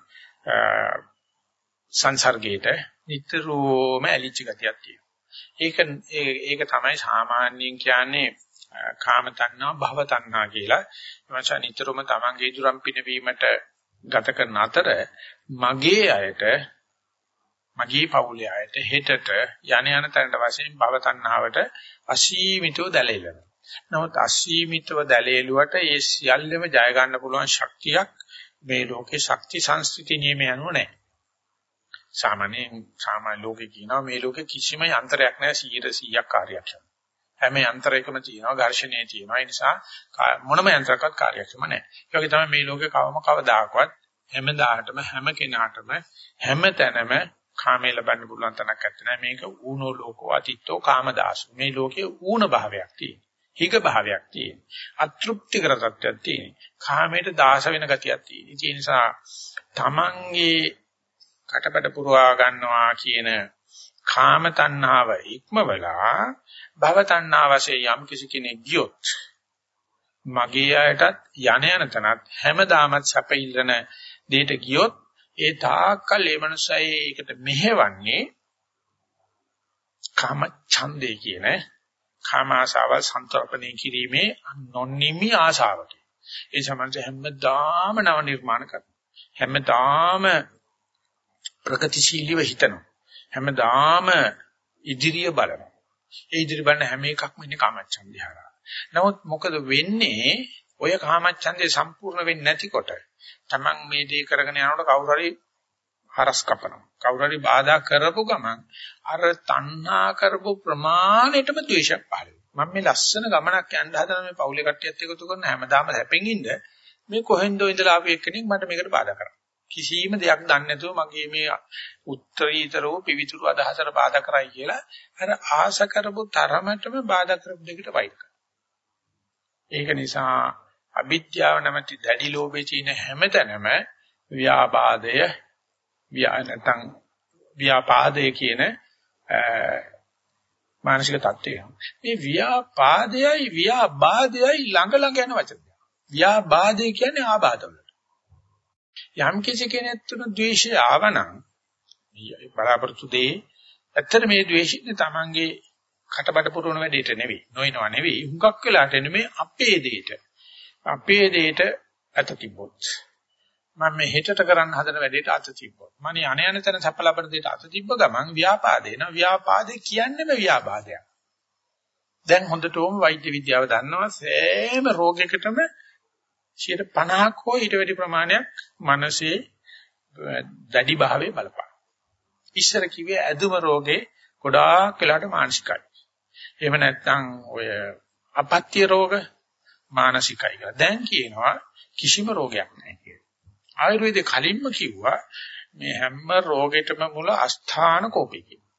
සංසර්ගයට නිතරම ඇලිච්ච ගතියක් තියෙනවා. ඒක ඒක තමයි සාමාන්‍යයෙන් කියන්නේ කාම තණ්හා භව තණ්හා කියලා. එමන්සා නිතරම තමන්ගේ ඉදුරම් පිනවීමට ගත කරන අතර මගේ අයට මගේ පවුලේ අයට හෙටට යන යන තැනට වශයෙන් භව තණ්හාවට අසීමිතව දැලෙනවා. නමුත් අසීමිතව දැලේලුවට ඒ සියල්ලම ජය ගන්න පුළුවන් ශක්තියක් මේ ලෝකේ ශක්ති සංස්කෘති නියම යනුව නැහැ. සාමාන්‍යයෙන් සාමාන්‍ය ලෝකේ කියනවා මේ ලෝකේ කිසිම යන්ත්‍රයක් නැහැ 100%ක් කාර්යක්ෂම. හැම යන්ත්‍රයකම තියෙනවා ඝර්ෂණයේ තියෙනවා. ඒ නිසා මොනම යන්ත්‍රයක්වත් කාර්යක්ෂම නැහැ. ඒ වගේ තමයි මේ ලෝකේ කවම කවදාකවත් හැමදාටම හැම කෙනාටම හැම තැනම කාමයේ ලබන්න පුළුවන් තැනක් නැත්නම් මේක ඌනෝ ලෝකෝ අතිත්තෝ කාමදාසු. මේ ලෝකේ ඌන භාවයක් තියෙනවා. හිග භාවයක් තියෙනවා. අතෘප්තිකර තත්ත්වයක් තියෙනවා. කාමයට දාස වෙන ගතියක් තියෙනවා. ඒ නිසා තමන්ගේ කටපඩ පුරවා ගන්නවා කියන කාම තණ්හාව ඉක්මවලා භව තණ්හා වශයෙන් යම් කිසි කෙනෙක් ගියොත් මගේ අයටත් යන යන තනත් හැමදාමත් සැපිල්ලන දෙයට ගියොත් ඒ තාක්කල් ඒ මනුස්සයයි ඒකට මෙහෙවන්නේ කාම ඡන්දේ කියන කාම ආසාව සන්තරපණය කිරීමේ නොනිමි ආසාවකි. ඒ සමන්ත හැමදාම නව නිර්මාණ කරනවා. හැමදාම ප්‍රගතිශීලීව හිතනවා. හැමදාම ඉදිරිය බලනවා. ඒ ඉදිරි බලන හැම එකක්ම ඉන්නේ කාමච්ඡන්දය හරහා. නමුත් මොකද වෙන්නේ? ඔය කාමච්ඡන්දේ සම්පූර්ණ වෙන්නේ නැතිකොට Taman මේ දේ කරගෙන යනකොට කවුරු හරි හරස් කපනවා. කවුරු හරි බාධා කරපු ගමන් අර තණ්හා කරපු ප්‍රමාණයටම ද්වේෂයක් පහළ වෙනවා. මම මේ ලස්සන ගමනක් යන්න හදන මේ පවුලේ කට්ටියත් එකතු කරන හැමදාම හැපෙන් ඉන්න මේ කොහෙන්දෝ ඉඳලා ආපු එක්කෙනෙක් මට මේකට බාධා කරා. කිසිම දෙයක් දන්නේ නැතුව මගේ මේ උත්තරීතරෝ පිවිතුරු අදහසට බාධා කරයි කියලා අර ආස කරපු තරමටම බාධා කරපු දෙකට වයින් ඒක නිසා අවිද්‍යාව නැමැති දැඩි ලෝභයේ තියෙන හැමතැනම ව්‍යාපාදය ව්‍යානතං ව්‍යාපාදය කියන මානසික தත්ත්වය. මේ ව්‍යාපාදයයි ව්‍යාබාධයයි ළඟ ළඟ යන වචන. ව්‍යාබාධය කියන්නේ ආබාධවල. යම් කිසි කෙනෙක් තුන ද්වේෂය ආවනම් බලාපොරොත්තු දෙයි ඇත්තට මේ ද්වේෂින්නේ Tamange කටබඩ පුරවන වැඩේට නෙවෙයි නොයනවා නෙවෙයි හුඟක් වෙලාට එන්නේ මේ අපේ දෙයට අපේ දෙයට අත තිබ්බොත් මම මේ හෙටට කරන්න හදන වැඩේට අත තිබ්බොත් මම යණ යන තැන සප ලබන දෙයට අත තිබ්බ ගමන් ව්‍යාපාදේ න ව්‍යාපාදේ කියන්නේම ව්‍යාපාදයක්. දැන් හොඳටම වෛද්‍ය විද්‍යාව දන්නවා සෑම රෝගයකටම 50ක් හෝ ඊට වැඩි ප්‍රමාණයක් මනසේ දැඩි භාවයේ බලපාන. ඉස්සර කිව්වේ ඇදුම රෝගේ ගොඩාක් වෙලාට මානසිකයි. එහෙම නැත්නම් ඔය අපත්‍ය රෝග මානසිකයි කියලා. දැන් කියනවා කිසිම රෝගයක් නැහැ කියලා. ආයුර්වේදේ කලින්ම කිව්වා මේ හැම රෝගෙටම මුල අස්ථාන කෝපේ කියලා.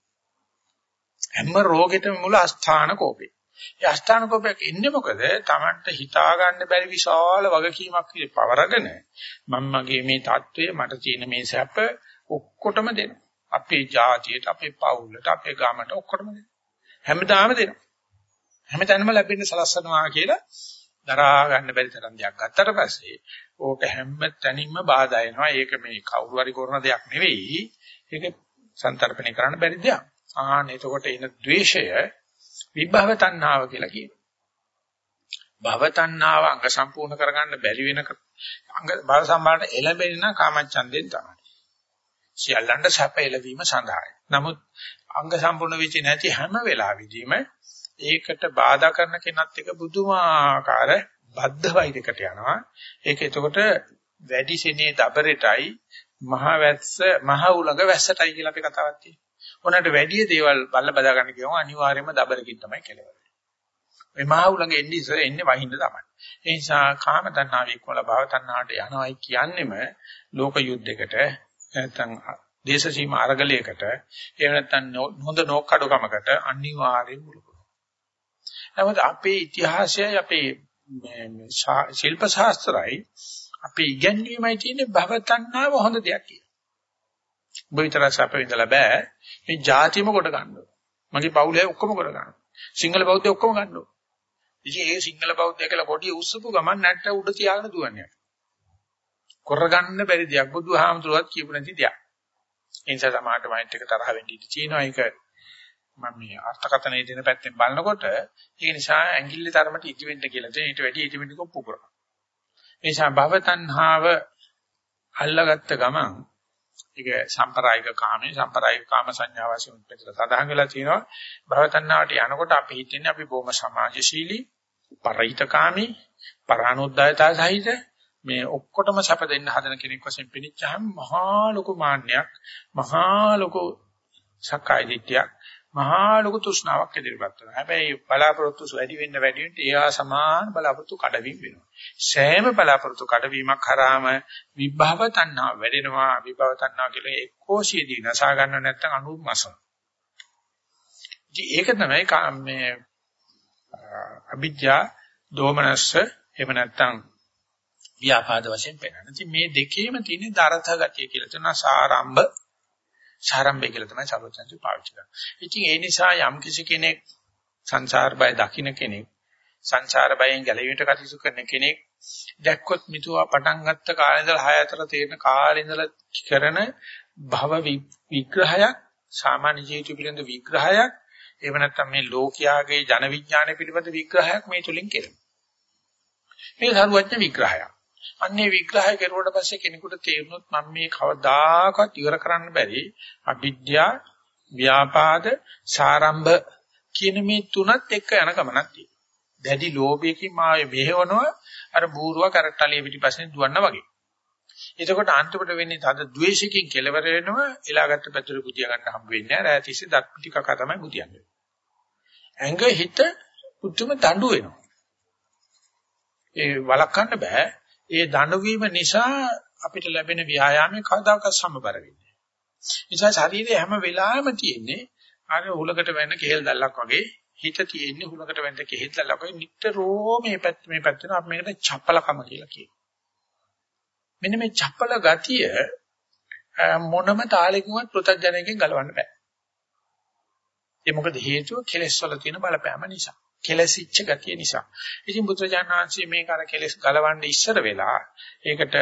හැම රෝගෙටම මුල අස්ථාන කෝපේ. ඒ අෂ්ටානුකෝපයක් එන්නේ මොකද? Tamanට හිතා ගන්න බැරි විශාල වගකීමක් පවරගෙන මම මගේ මේ தત્ත්වය මට තියෙන මේ සැප ඔක්කොටම දෙනවා. අපේ ජාතියට, අපේ පවුලට, අපේ ගමට ඔක්කොටම දෙනවා. හැමදාම දෙනවා. හැමතැනම ලැබෙන්න සලස්සනවා කියලා දරා ගන්න බැරි තරම් දෙයක් ගත්තට පස්සේ ඕක හැම තැනින්ම බාධා එනවා. ඒක මේ කවුරු හරි කරන දෙයක් නෙවෙයි. ඒක සන්තරපණය කරන්න බැරි දෙයක්. ආන එතකොට එන ද්වේෂය විභව තණ්හාව කියලා කියනවා. භව තණ්හාව අංග සම්පූර්ණ කරගන්න බැරි වෙන අංග භව සම්බාරට එළඹෙන නම් කාමච්ඡන්දෙන් තමයි. සියල්ලන්ට සැප එළවීම සඳහායි. නමුත් අංග සම්පූර්ණ වෙච්ච නැති හැම වෙලාවෙදීම ඒකට බාධා කරන කෙනත් එක බුදුමාකාර බද්ධ වෛරයකට යනවා. ඒක එතකොට වැඩි සෙනේ දබරෙටයි මහ වැස්ස මහ උලඟ වැස්සටයි කියලා අපි කතාවක් තියෙනවා. උනට වැඩි දේවල් බල්ල බදා ගන්න කියවම අනිවාර්යයෙන්ම දබරකින් තමයි කෙලවරේ. මේ මහවු ළඟ එන්නේ ඉස්සර එන්නේ වහින්න තමයි. ඒ නිසා කාම තණ්හාව එක්කල භව තණ්හාවට යනවායි කියන්නෙම ලෝක යුද්ධයකට නැත්නම් දේශ සීමා අරගලයකට එහෙම නැත්නම් හොඳ නෝකඩකමකට අනිවාර්යයෙන් මුල නමුත් අපේ ඉතිහාසයයි අපේ ශිල්ප ශාස්ත්‍රයයි අපේ ඉගැන්වීමයි තියෙන්නේ භව තණ්හාව හොඳ දෙයක් කියලා. ඔබ විතර සැප විඳලා බෑ. මේ ಜಾතිම කොට ගන්න මගේ පවුලේ ඔක්කොම කොට ගන්න. සිංහල බෞද්ධ ඔක්කොම ගන්න ඕන. ඉතින් ඒ සිංහල බෞද්ධය කියලා කොටිය උස්සපු ගමන් නැට්ට උඩ තියාගෙන දුවන්නේ. කරගන්න බැරි දෙයක් බුදුහාමුදුරුවත් කියපු නැති දෙයක්. ඒ නිසා සමාහට මයින්ඩ් එක තරහ වෙන්න ඉඩ තියෙනවා. ඒක මම මේ අර්ථකථනයේ දෙන පැත්තෙන් බලනකොට ඒ නිසා ඇඟිල්ලේ තරමට ඉදි වෙන්න කියලා තියෙන ඊට වැඩි ඉදි වෙන්න කොප්පුකරන. ඒ නිසා භව තණ්හාව අල්ලගත්ත ගමන් ඒක සම්ප්‍රායික කාමයේ සම්ප්‍රායික කාම සංඥා වශයෙන් පිටත සඳහන් වෙලා තියෙනවා. භව තණ්හාවට යනකොට අපි හිතන්නේ අපි බොහොම සමාජශීලී පරිහිතකාමී පරානෝද්දායතා සහිත. මේ ඔක්කොටම සැප දෙන්න හදන කෙනෙක් වශයෙන් පිළිච්චහම මහා ලොකු මාන්නයක් මහා ලොකු සක්කාය දිට්ඨියක් මහා ලොකු තෘෂ්ණාවක් ඉදිරියට වෙනවා. හැබැයි බලාපොරොත්තු වැඩි වෙන්න වැඩි වෙන්න එයා සමාන බලාපොරොත්තු කඩවීම වෙනවා. සෑම බලාපොරොත්තු කඩවීමක් කරාම විභව තණ්හා වැඩෙනවා. විභව තණ්හා කියලා එක්කෝසියදී නසා ගන්න නැත්නම් අනුමසන. ඉතින් ඒක තමයි මේ අවිද්‍යා දෝමනස්ස එහෙම නැත්නම් ව්‍යාපාද වශයෙන් පෙන්වනවා. ඉතින් මේ දෙකේම තියෙන දරත ගතිය කියලා තියෙනවා සාරම්භ සාරම්භය කියලා තමයි සර්වඥාන්සේ පාවිච්චි කරන්නේ. ඉතින් ඒ නිසා යම් කිසි කෙනෙක් සංසාර බය දකින්න කෙනෙක් සංසාර බයෙන් ගැලවීමට කටයුතු කරන කෙනෙක් දැක්කොත් මිතුවා පටන් ගත්ත කාලේ ඉඳලා 6 අතර තේරෙන කාලේ ඉඳලා කරන භව විග්‍රහයක් සාමාන්‍ය ජීවිත පිළිබඳ විග්‍රහයක් එහෙම නැත්නම් මේ ලෝකයාගේ ජන විඥානය පිළිබඳ විග්‍රහයක් මේ තුලින් කෙරෙනවා. මේ සරුවඥ විග්‍රහයක්. අන්නේ විග්‍රහය කරුවට පස්සේ කෙනෙකුට තේරුනොත් මම මේ කවදාකවත් ඉවර කරන්න බැරි අවිද්‍යා ව්‍යාපාද සාරම්භ කියන මේ තුනත් එක්ක යන ගමනක් තියෙනවා. දැඩි ලෝභයකින් මාවේ මෙහෙවනවා අර බූරුව කරට්ටලිය පිටිපස්සෙන් දුවන්න වගේ. එතකොට අන්තිමට වෙන්නේ තද ද්වේෂිකින් කෙලවර වෙනවා එලාගත්ත පැතුරු බුදියා ගන්න හම්බ වෙන්නේ නැහැ. රැය තිස්සේ දත් පිටි කක තමයි බුදියන්නේ. ඇඟ හිත පුදුම දඬු වෙනවා. ඒ වළක්වන්න බෑ. ඒ දඬුවීම නිසා අපිට ලැබෙන ව්‍යායාමයේ කවදාකවත් සමබර වෙන්නේ නැහැ. නිසා ශරීරය හැම වෙලාවෙම තියෙන්නේ අර උලකට වෙන්න කෙහෙල් දැල්ලක් වගේ හිත තියෙන්නේ උලකට වෙන්න කෙහෙල් දැල්ලක් වගේ නිට්ටරෝ මේ පැත්ත මේ පැත්තට අපි මේකට චපලකම කියලා කියනවා. මෙන්න මේ චපල ගතිය මොනම තාලෙකින්වත් පෘථග්ජනකෙන් ගලවන්න බෑ. ඒ මොකද හේතුව කෙලෙස් වල තියෙන බලපෑම නිසා. කෙලසිච්ච ගතිය නිසා. ඉතින් බුදුරජාණන් වහන්සේ මේක අර කෙලස් ගලවන්න ඉස්සර වෙලා ඒකට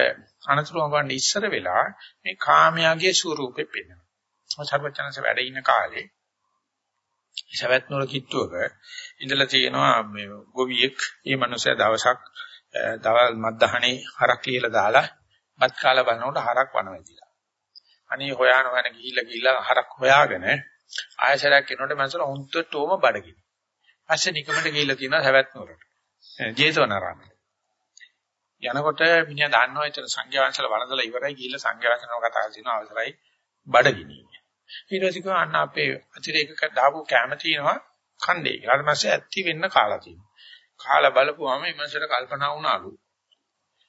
අනතුරු වවන්න ඉස්සර වෙලා මේ කාමයාගේ ස්වરૂපෙ පෙන්වනවා. සර්වචනස වැඩ ඉන්න කාලේ සවැත් නුර කිට්ටුවක ඉඳලා තියෙනවා මේ ගොවියෙක් මේ මනුස්සයා දවසක් දවල් මත්දහනේ හරක් කියලා දාලා බත් කාලා බලනකොට හරක් වනවැදිලා. අනේ හොයාන හොයන ගිහිල්ලා ගිහිල්ලා හරක් හොයාගෙන ආයසරයක් එනකොට මනසට හොන්තටම බඩගිනි. පස්සේ නිකමට ගිහිල්ලා තියෙනවා හැවැත් නුවරට. ජේතවනාරාමයට. යනකොට මිනිහා දන්නවා එතන සංඝයා වහන්සේලා වළඳලා ඉවරයි ගිහිල්ලා සංඝයා වහන්සේනම කතා කරලා අවසරයි බඩගිනි. ඊට පස්සේ කිව්වා අන්න අපේ අතිරේකක දාපු කැම තියෙනවා කණ්ඩේ. ඊට පස්සේ ඇත්ති වෙන්න කාලා තියෙනවා. කාලා බලපුවාම මේ මනසට කල්පනා වුණාලු.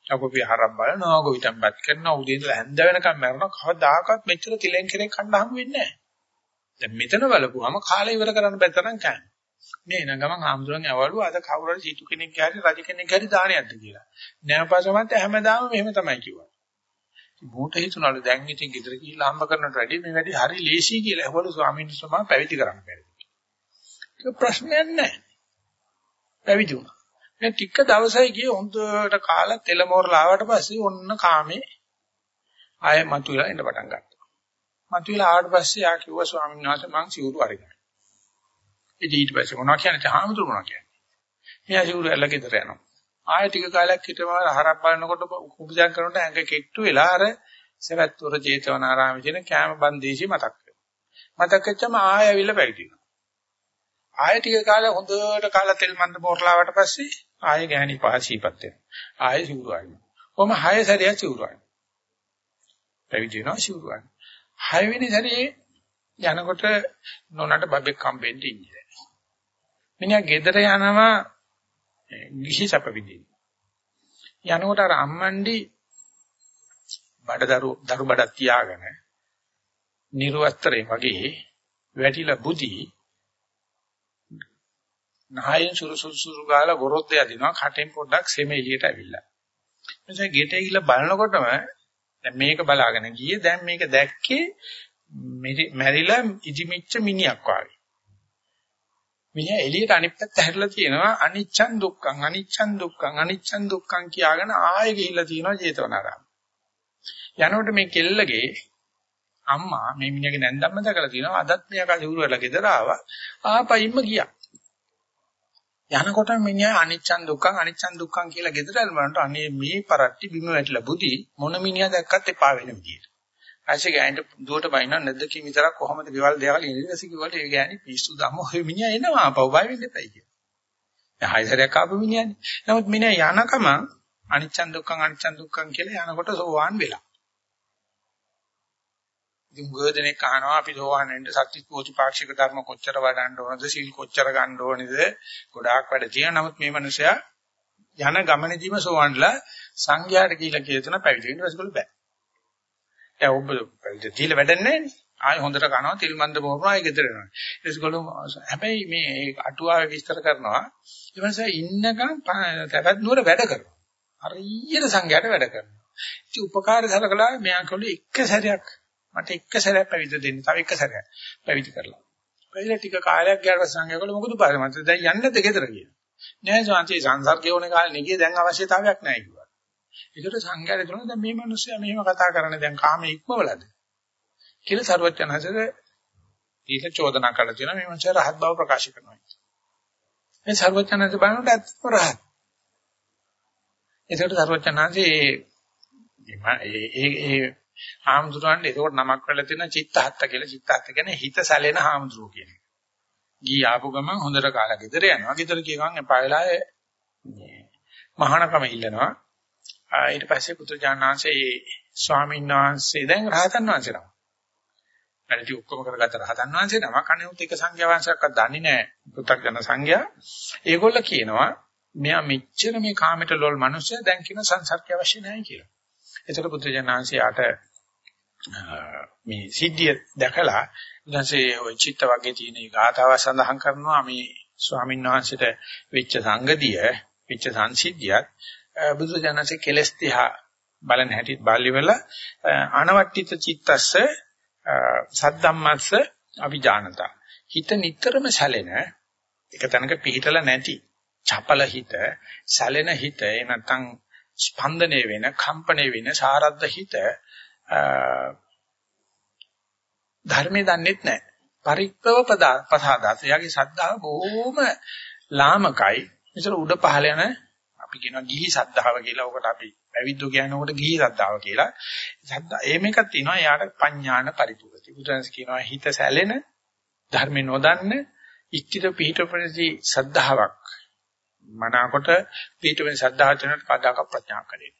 ලකෝපි හරක් බලනවා ගොවිතැන්පත් කරනවා උදේ ඉඳලා හැන්ද වෙනකම් මරනවා කවදාකවත් මෙච්චර තිලෙන් කෙනෙක් කන්න හම් වෙන්නේ නැහැ. දැන් මෙතන බලපුවාම කාලය ඉවර කරන්න බැරි තරම් කෑම. මේ එන ගමන් ආම්දුරන් ඇවලු අද කවුරු හරි සීතු කෙනෙක් ගැරි රජ කෙනෙක් ගැරි දානයක්ද කියලා. නෑපසමත් හැමදාම මෙහෙම තමයි කිව්වා. මූට හිතුණලු දැන් ඉතින් ගෙදර ගිහිල්ලා හම්බ කරනට වැඩිය මේ වැඩි හරි ලේසි කියලා ඇහවලු ස්වාමීන් වහන්සේ පැවිදි කරන්න බැරිද. ඒක ප්‍රශ්නයක් නෑ. පැවිදි වුණා. දැන් ටික දවසයි ගියේ හොඳට කාලා තෙල මෝරලා ආවට පස්සේ ඔන්න කාමේ ආයෙ මතුවලා එන්න පටන් ගත්තා. මතුවලා ආවට පස්සේ ආ කිව්වා ස්වාමීන් වහන්සේ මං සිවුරු අරගෙන. ඉතින් ඊට පස්සේ මොනවා කියන්නේ හාමුදුරු මොනවා කියන්නේ. මෙයා සිවුරු ඇල්ලගෙදර යනවා. ආයෙ ටික කාලයක් හිටම හරක් බලනකොට කුඹුසක් කරනකොට ඇඟ කෙට්ටු වෙලා අර සවැත්තුර ජේතවනාරාමයේ තියෙන කෑම බන්දේසි මතක් වෙනවා. මතක් වෙච්චම ආයෙ ඇවිල්ලා පැවිදිනවා. ආයෙ ටික කාලයක් හොඳට කාලා තෙල් මන්ද බෝරලාවට පස්සේ ආයෙ ගෑණි පහසීපත් වෙනවා. ආයෙ සිවුරු අරිනවා. කොහොම හය සැරයක් සිවුරු අරිනවා. පැවිදි වෙනවා සිවුරු අරිනවා. හයවෙනි සැරේ යනකොට නෝනට බබෙක් හම්බෙන්න ඉන්නේ. මිනිහා ගෙදර යනවා ගිහි සැප විඳින්න. යනකොට අර අම්මන්ඩි බඩදරු දරු බඩක් තියාගෙන නිර්වස්ත්‍රේ වගේ වැටිලා බුදි නහයෙන් සුරු සුරු සුරු ගාලා ගොරොත් යදිනවා කටෙන් පොඩ්ඩක් සෙම එළියට ඇවිල්ලා. එනිසා ගෙට ඇවිල්ලා බලනකොටම දැන් මේක බලාගෙන ගියේ දැන් මේක දැක්කේ මැරිලා ඉදිමිච්ච මිනිහක් වගේ. මිනිහා එළියට අනිත් පැත්ත හැරිලා තියෙනවා අනිච්චන් දුක්ඛං අනිච්චන් දුක්ඛං අනිච්චන් දුක්ඛං කියාගෙන ආයෙ ගිහිල්ලා තියෙනවා ජේතවනාරාම. යනකොට මේ කෙල්ලගේ අම්මා මේ මිනිහගේ නැන්දම්ම දැකලා තියෙනවා අදත් මෙයා කලින් උරුවලා ගෙදර ආවා ආපයින්ම ගියා යනකොට මිනිහා අනිච්චන් දුක්ඛං අනිච්චන් දුක්ඛං කියලා ගෙදර ඇල්මනට අනේ මේ පරට්ටි බිම වැටිලා බුදි මොන මිනිහා දැක්කත් එපා වෙන විදියට. ඇයි ගෑනිට දුවට බයින්න නැද්ද කි විතරක් කොහොමද ගෙවල් දෙවල් ඉඳලා කිව්වට ඒ ගෑණි පිස්සු දම ඔය මිනිහා එනවා ආපහු බය වෙන්න එපයි කියලා. දැන් හයිසරයක් ආපු මිනිහානේ. නමුත් මිනිහා යනකම අනිච්චන් දුක්ඛං අනිච්චන් දුක්ඛං කියලා යනකොට සෝවාන් වෙලා. ඉතින් ගොඩනෙක් අහනවා අපි සෝවාන් වෙන්න සත්‍ය පෝතිපාක්ෂික ධර්ම කොච්චර වඩන්න ඕනද සීල් කොච්චර ගන්න ඕනද ගොඩාක් වැඩ තියෙනවා නමුත් මේ මිනිසයා යන ගමනේදීම සෝවාන්ලා සංඝයාට කියලා කියතන පැවිදි වෙන්න රසගොල්ල බෑ. දැන් ඔබ පැවිදි දීලා වැඩන්නේ නෑනේ. ආයෙ හොඳට කනවා තිල් මන්ද බොරනවා ඒක ගෙදර එනවා. ඒස්ගොල්ල හැබැයි මේ අටුවාවේ විස්තර කරනවා ඒ නිසා ඉන්නකම් තවත් නුවර වැඩ කරනවා. හරියට සංඝයාට වැඩ කරනවා. ඉතින් උපකාර සලකලා මෙයා කළු එක සැරයක් මට එක සැරයක් පැවිදි දෙන්න. තව එක සැරයක් පැවිදි කරලා. පැවිදි ටික කාලයක් ගියාට සංඝයාගල මොකද පාරේ මට දැන් යන්නද ගෙදර කියලා. නෑ සාන්ති සංසර්ගය ඕනේ කාලේ නිකේ දැන් අවශ්‍යතාවයක් නෑ කිව්වා. ඒකට සංඝයාට දුන්නා දැන් මේ මිනිස්සයා මෙහෙම කතා කරන්නේ දැන් කාමයේ ඉක්මවලද? කියලා සරුවචනහසද ඊට චෝදනා කරලා තියෙනවා මේ මිනිස්සයා රහත් බව ප්‍රකාශ කරනවා. මේ සරුවචනහස බලනකොට ඇත්තම රහත්. ඒකට සරුවචනහසේ ඒ ඒ ඒ හාමුදුරන්ට ඒකට නමක් වෙලා තියෙන චිත්තහත්ත කියලා. චිත්තහත්ත කියන්නේ හිත සැලෙන හාමුදුරුවෝ කියන එක. ගිහි ආපු ගමන් හොඳට කාලා ගෙදර යනවා. ගෙදර ගිය ගමන් එපා වෙලා මේ මහානකම ඉල්ලනවා. ඊට පස්සේ පුත්‍රජානනාංශේ ස්වාමීන් වහන්සේ දැන් රහතන් වහන්සේ නම. වැඩි ඔක්කොම කරගත්ත රහතන් වහන්සේ නම කණෙමුත් එක සංඝයා වහන්සේක්වත් දන්නේ නැහැ. පුත්‍රජන සංඝයා. ඒගොල්ල කියනවා මෙයා මෙච්චර මේ කාමයට ලොල් මිනිස්සයා දැන් කියන සංසර්ගය අවශ්‍ය නැහැ කියලා. ඒතර පුත්‍රජනනාංශයාට මේ සිද්ධිය දැකලා ඊටසේ ওই චිත්ත වර්ගයේ තියෙන ගාථාව සඳහන් කරනවා මේ ස්වාමීන් වහන්සේට වෙච්ච සංගතිය වෙච්ච සංසිද්ධියත් බුදු දනසේ කෙලස් තිහා බලන හැටි බාල්ලි වල අනවට්ටිත චිත්තස්ස සද්දම්මස්ස අවිජානත හිත නිතරම සැලෙන එක තැනක පිහිටලා නැති චපල හිත සැලෙන හිත ඒ නැත්තම් ස්පන්දනය වෙන කම්පණය වෙන සාරද්ද හිත ධර්මයේ දන්නෙත් නැහැ. පරික්‍රව පසාදාත. එයාගේ ශ්‍රද්ධාව බොහොම ලාමකයි. විතර උඩ පහළ යන අපි කියනවා ගිහි ශ්‍රද්ධාව කියලා. ඔකට අපි පැවිද්දෝ කියනකොට ගිහි ශ්‍රද්ධාව කියලා. ශ්‍රද්ධා එහෙම එකක් තියෙනවා. එයාට පඥාන පරිපූර්ණති. බුදුන්ස් කියනවා හිත සැලෙන ධර්මේ නොදන්න ඉච්ඡිත පිහිටපරදී ශ්‍රද්ධාවක් මනාකොට පිහිටවෙන ශ්‍රද්ධාව තුනට පදාක ප්‍රඥා කරේ.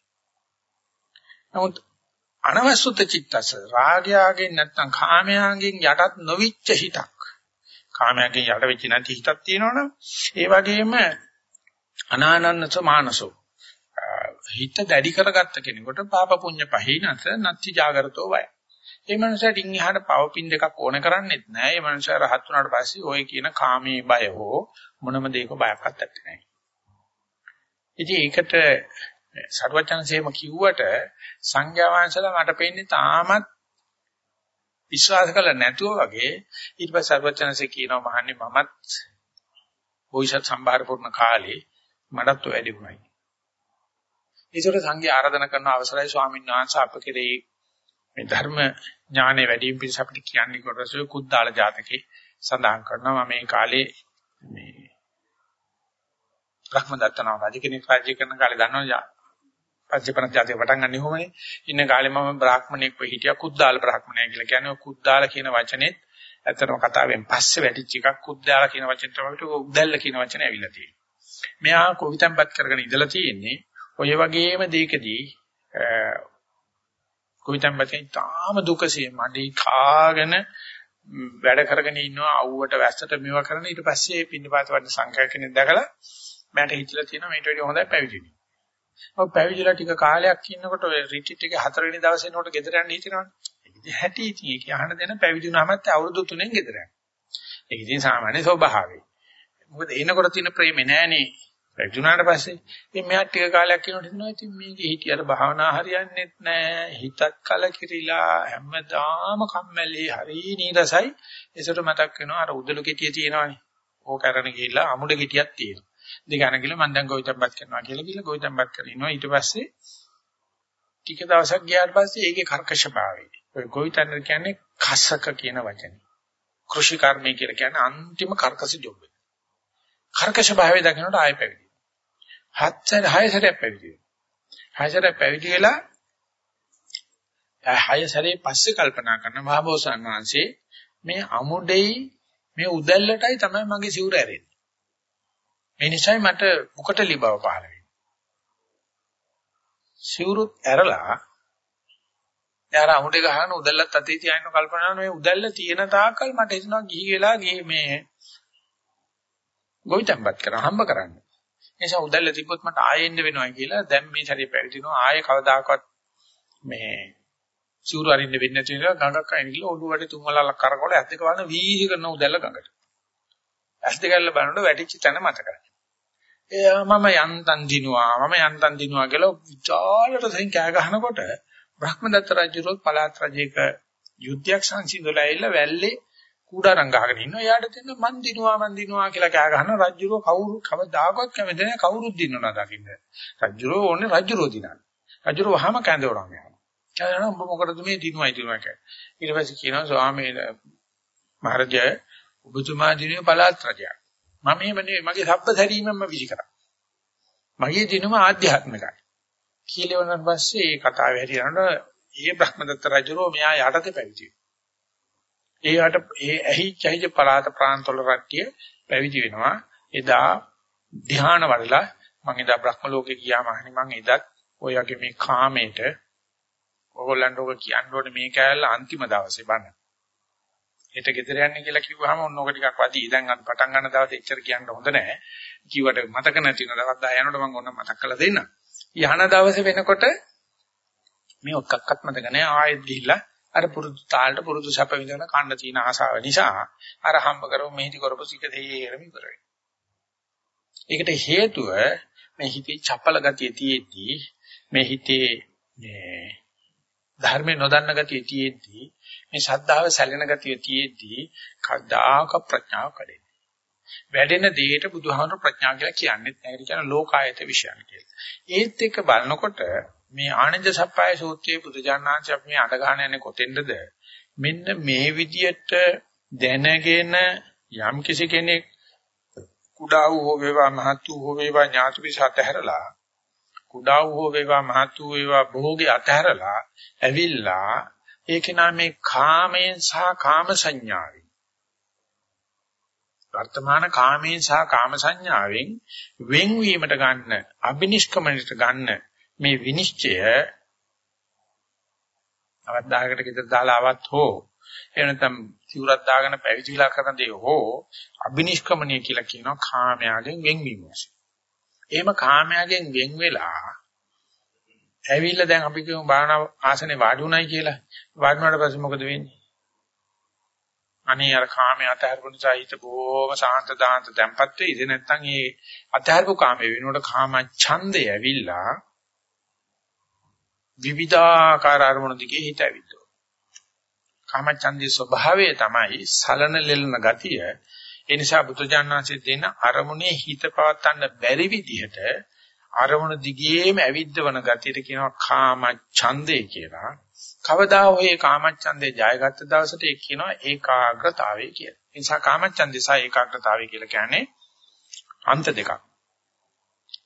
නමුත් අනවසුත චිත්තස රාගයාගෙන් නැත්නම් කාමයාගෙන් යටත් නොවිච්ච හිතක් කාමයාගෙන් යට වෙච්ච නැති හිතක් තියෙනවනම් ඒ වගේම අනානන්නස මානසෝ හිත දැඩි කරගත්ත කෙනෙකුට පාප පුඤ්ඤ පහිනස නත්ති ජාගරතෝ වය. ඒ මනුස්සයාට ඉන් එහාට පව පින් දෙකක් ඕන කරන්නේත් නැහැ. ඒ මනුස්සයා රහත් වුණාට පස්සේ ওই කියන කාමී බය හෝ මොනම දෙයක බයක් අත්තක් නැහැ. ඉතින් ඒකට සරුවචනසේම කිව්වට සංඥා වංශලා මට පේන්නේ තාමත් විශ්වාස කළ නැතුව වගේ ඊට පස්සේ සරුවචනසේ කියනවා මහන්නේ මමත් බෝසත් සම්භාර පුරන කාලේ මටත් වැඩි වුණයි. ඒසොට සංඝයා ආරාධනා කරන අවසරයි ස්වාමීන් වහන්සේ අප කෙරෙහි මේ ධර්ම ඥානෙ වැඩි වීම පිණිස අපිට කියන්නේ කොටස කුද්දාල ජාතකේ සඳහන් කරනවා මම මේ කාලේ මේ බ්‍රහ්මදත්තනව රජ කෙනෙක් රාජ්‍ය කරන කාලේ දන්නවා පංචපන ජාතිය පටන් ගන්න ඕමනේ. ඉන්න කාලේ මම බ්‍රාහ්මණෙක් වෙ හිටියා කුද්දාල බ්‍රාහ්මණය කියලා කියන්නේ කුද්දාල කියන වචනේත් ඇත්තටම කතාවෙන් පස්සේ වැඩිච්ච එකක් කුද්දාල කියන වචන තමයි උද්දැල්ල කියන වචනේ ඇවිල්ලා තියෙන්නේ. මෙයා කවිතම්පත් කරගෙන ඉඳලා තියෙන්නේ ඔය වගේම දෙයකදී කවිතම්පතෙන් තාම දුකසේ මඩි කාගෙන වැඩ කරගෙන ඉන්නවා අවුවට වැස්සට මේවා කරන ඊට පස්සේ පින්නපාත වඩ සංඛ්‍යා කෙනෙක් දැකලා මට හිතලා තියෙනවා මේට වඩා හොඳයි පැවිදි වෙන්න. ඔව් පැවිදිලා ටික කාලයක් ඉන්නකොට ඔය රිට්‍රීට් එකේ හතරවෙනි දවසේ එනකොට ගෙදර යන්න හිතෙනවනේ. ඒක ඉතින් හැටි ඉතින් ඒක අහන දෙන පැවිදි වුණාමත් අවුරුදු 3න් ගෙදර යනවා. ඒක ඉතින් සාමාන්‍ය ස්වභාවය. මොකද එනකොට තියෙන ප්‍රේමේ නෑනේ. පැවිදි වුණාට පස්සේ ඉතින් මෙයා ටික කාලයක් ඉන්නකොට හිතනවා ඉතින් මේකේ හිටියට භාවනා හරියන්නේත් නෑ. හිතත් කලකිරිලා හැමදාම කම්මැලි හරි නීරසයි. ඒසට මතක් වෙනවා අර උදළු කෙටිය තියෙනවනේ. ඕක අරගෙන ගිහිල්ලා අමුඩ කෙටියක් තියෙනවා. දෙක අරන් ගිහලා මම දැන් ගොවිතැන්පත් කරනවා කියලා කියලා ගොවිතැන්පත් කරනවා ඊට පස්සේ ටික දවසක් ගියාට පස්සේ ඒකේ කර්කශභාවය ඔය ගොවිතැන කියන්නේ කසක කියන වචනේ. කෘෂි කර්මය කියලා කියන්නේ අන්තිම කර්කශ ජොබ් එක. කර්කශ භාවය දකිනකොට ආයෙ පැවිදි. හත්සර හයසරයක් පැවිදි. හයසරයක් පැවිදි වෙලා හයසරේ පස්සේ කල්පනා කරන මහබෝසත් වහන්සේ මේ අමුඩෙයි මේ උදැල්ලටයි තමයි මගේ සිවුර ඇරෙන්නේ. මේ නිසායි මට මුකටලි බව පහළ වෙන්නේ. සිවුරුත් ඇරලා යාර අමුඩේ ගහන උදැල්ලත් අතේ තියාගෙන කල්පනා කරන මේ උදැල්ල තියෙන තාක්කල් මට හිතෙනවා ගිහි වෙලා ගිහි මේ ගොවිතැන්පත් කරා හම්බ කරන්න. ඒ නිසා උදැල්ල තිබ්බොත් මට ආයෙන්න වෙනවා කියලා දැන් මේ ශරීරය පැවිදිනවා ආයෙ කවදාකවත් මේ සිවුරු අරින්න වෙන්නේ නැති නිසා ගඟක් අයින් ගිහලා ඔළුවට තුම්මලක් කරකවල ඇස් දෙක වහන වීසි කරන උදැල්ල ගඟට. ඇස් දෙකල්ල බලනකොට වැටිච්ච තැන මතකයි. එයා මම යන්තම් දිනුවා මම යන්තම් දිනුවා කියලා විචාලට සෙන් කෑ ගහනකොට බ්‍රහ්මදත්ත රජුරොත් පළාත් රජයක යුද්ධයක් සංසිඳුලා ඇවිල්ලා වැල්ලේ කුඩාරම් ගහගෙන ඉන්නවා. එයාට දෙන්න මන් දිනුවා මන් දිනුවා කියලා කෑ ගහන රජුරෝ කවුරු කවදාකවත් කැමති නැහැ කවුරුත් දිනනවා දකින්න. රජුරෝ ඕනේ රජුරෝ දිනන්න. රජුරෝ වහම කැඳවනවා මෙයා. කියනවා උඹ මොකටද මේ දිනුවයි දිනුවා කියන්නේ. ඊට පස්සේ කියනවා ස්වාමීන් මහරජය ඔබතුමා දිනුවේ පළාත් රජයක්. මම එහෙම නෙවෙයි මගේ සබ්බ සැරීමෙන්ම විසි කරා. මගේ දිනුම ආධ්‍යාත්මිකයි. කීලවනන් පස්සේ ඒ කතාව හැටියට ඒ බ්‍රහ්මදත්ත රජුරෝ මෙයා යටතේ පැවිදි ඒ යට ඒ ඇහිච්ච ඇහිච්ච පළාත ප්‍රාන්තවල රට්ටිය පැවිදි වෙනවා. එදා ධ්‍යාන වඩලා මම එදා බ්‍රහ්ම ලෝකේ ගියාම අහන්නේ මම එදත් ඔය වගේ මේ කාමයට ඕගොල්ලන්ට ඔක කියන්න ඕනේ මේ කෑල්ල අන්තිම දවසේ බණ. හෙට ගෙදර යන්නේ කියලා කිව්වහම ඔන්න ඔක ටිකක් වදී. දැන් අද පටන් ගන්න දවසේ එච්චර කියන්න හොඳ නැහැ. කිව්වට මතක නැති වෙන දවස් 10 යනකොට මම ඔන්න මතක් කරලා දෙන්නම්. යහන දවසේ වෙනකොට මේ ඔක්කක්වත් මතක නැහැ. ආයෙත් ගිහිල්ලා අර පුරුදු තාලට පුරුදු සැප විඳන කන්න තියෙන ආසාව නිසා අර හම්බ කරව මෙහිදි කරපු සික දෙයරම ඉවර වෙනවා. ඒකට හේතුව මේ හිතේ චපල ගතිය තියෙද්දී මේ හිතේ මේ ධර්මේ නොදන්න ගතිය තියෙද්දී මේ ශද්ධාව සැලෙන ගතිය තියෙද්දී කදාක ප්‍රඥාව කඩේ. වැඩෙන දෙයට බුදුහාමර ප්‍රඥා කියලා කියන්නේ නැහැ. ඒක කියන ලෝකායත විශ්යන් කියලා. ඒත් එක්ක බලනකොට මේ ආනන්ද සප්පාය සූත්‍රයේ බුදුජානනාංශ අපි මේ අඳ ගන්න යන්නේ කොතෙන්ද? මෙන්න මේ විදියට දැනගෙන යම් කිසි කෙනෙක් කුඩා වූ හෝ වේවා මහත් වූ හෝ වේවා ඥාති පිසත හැරලා කුඩා වූ හෝ වේවා මහත් වූ වේවා භෝගේ අතහැරලා ඇවිල්ලා ඒක නාමේ කාමයෙන් සහ කාම සංඥාවෙන් වර්තමාන කාමයෙන් සහ කාම සංඥාවෙන් වෙන්වීමට ගන්න අබිනිෂ්ක්‍මණයට ගන්න මේ විනිශ්චය අවදායකට ගෙදර දාලා ආවත් හෝ එහෙම නැත්නම් සිවුරක් දාගෙන පැවිදි විලා කරන දේ හෝ අබිනිෂ්ක්‍මණය කියලා කියනවා කාමයාගෙන් වෙන්වීම වශයෙන්. එහෙම කාමයාගෙන් වෙන් වෙලා ඇවිල්ලා දැන් අපි කියමු භාවනා ආසනේ වාඩි උනායි කියලා. වාඩි වුණාට පස්සේ මොකද වෙන්නේ? අනේ අර කාමයේ අතහැරපු නිසා හිත බොහොම සාන්ත දාන්ත තැම්පත් වෙයිද නැත්නම් ඒ අතහැරපු කාමයේ වෙනකොට කාම ඡන්දය ඇවිල්ලා විවිධාකාර අරමුණු දිගේ හිත ඇවිද්දෝ. කාම ඡන්දේ ස්වභාවය තමයි සලන ලෙලන ගතිය. ඒ නිසා බුදුජානනාංශයේ දෙන අරමුණේ හිත පවත්වන්න බැරි විදිහට අරමුණ දිගේම ඇවිද්දවන ගතියට කියනවා කාම ඡන්දේ කියලා. කවදා හෝ කාමච්ඡන්දේ ජයගත්ත දවසට ඒ කියනවා ඒකාග්‍රතාවය කියලා. ඒ නිසා කාමච්ඡන්දේ සහ ඒකාග්‍රතාවය කියලා කියන්නේ අන්ත දෙකක්.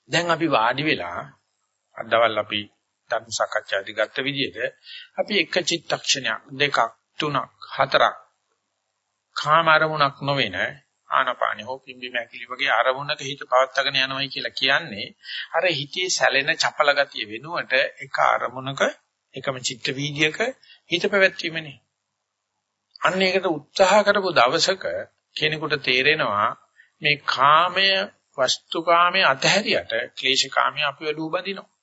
දැන් අපි වාඩි වෙලා අදවල් අපි ධර්ම සාකච්ඡාදී ගත්ත විදිහට අපි එක චිත්තක්ෂණයක් දෙකක් තුනක් හතරක් කාම අරමුණක් නොවන ආනපානෙ හෝ පිම්බි මැකිලි වගේ අරමුණක හිත පවත්වාගෙන යනවයි කියලා කියන්නේ අර හිතේ සැලෙන චපල ගතිය වෙනුවට එක අරමුණක එකම චිත්ත වීදියක හිත පැවැත්වීමනේ. අන්න ඒකට උත්සාහ කරපු දවසක කෙනෙකුට තේරෙනවා මේ කාමය වස්තුකාමයේ අතහැරියට ක්ලේශකාමයේ අපි වලු බඳිනවා.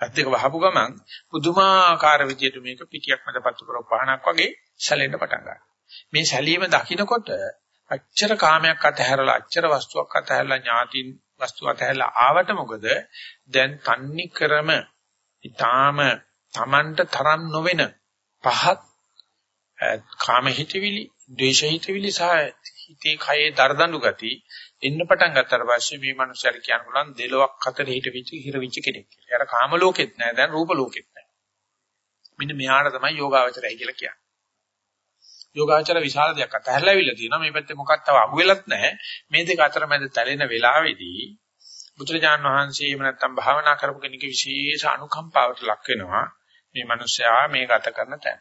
ඇත්තක වහපු ගමන් පුදුමාකාර විදියට මේක පිටියක් මත පත්තු කරව පහනක් වගේ සැලෙන්න පටන් ගන්නවා. මේ සැලීම දකින්නකොට අච්චර කාමයක් අතහැරලා අච්චර වස්තුවක් අතහැරලා ඥාතින් වස්තු අතහැරලා ආවට මොකද දැන් තන්නි ක්‍රම ඊටාම Tamanට තරම් නොවන පහත් කාම හිතවිලි, ද්වේෂ හිතවිලි සහ හිතේ කයේ දරදඬු ගති එන්න පටන් ගත්තට පස්සේ මේ මනුස්සයර කියන්න පුළුවන් දෙලොක් අතර හිට විච හිර විච කෙනෙක් කියලා. එයාට කාම ලෝකෙත් නෑ දැන් රූප ලෝකෙත් නෑ. මෙන්න මෙයාට තමයි යෝගාවචරය කියලා කියන්නේ. යෝගාචර විශාල දෙයක් අතහැරලාවිල්ලා තියෙනවා. මේ පැත්තේ මොකක්ද තව අහුවෙලත් නැහැ. මේ දෙක අතර මැද තැලෙන වෙලාවේදී බුදුරජාණන් වහන්සේ එහෙම නැත්නම් භාවනා කරපු කෙනෙක් විශේෂ අනුකම්පාවට ලක් වෙනවා. මේ මිනිස්යා මේ ගත කරන තැන.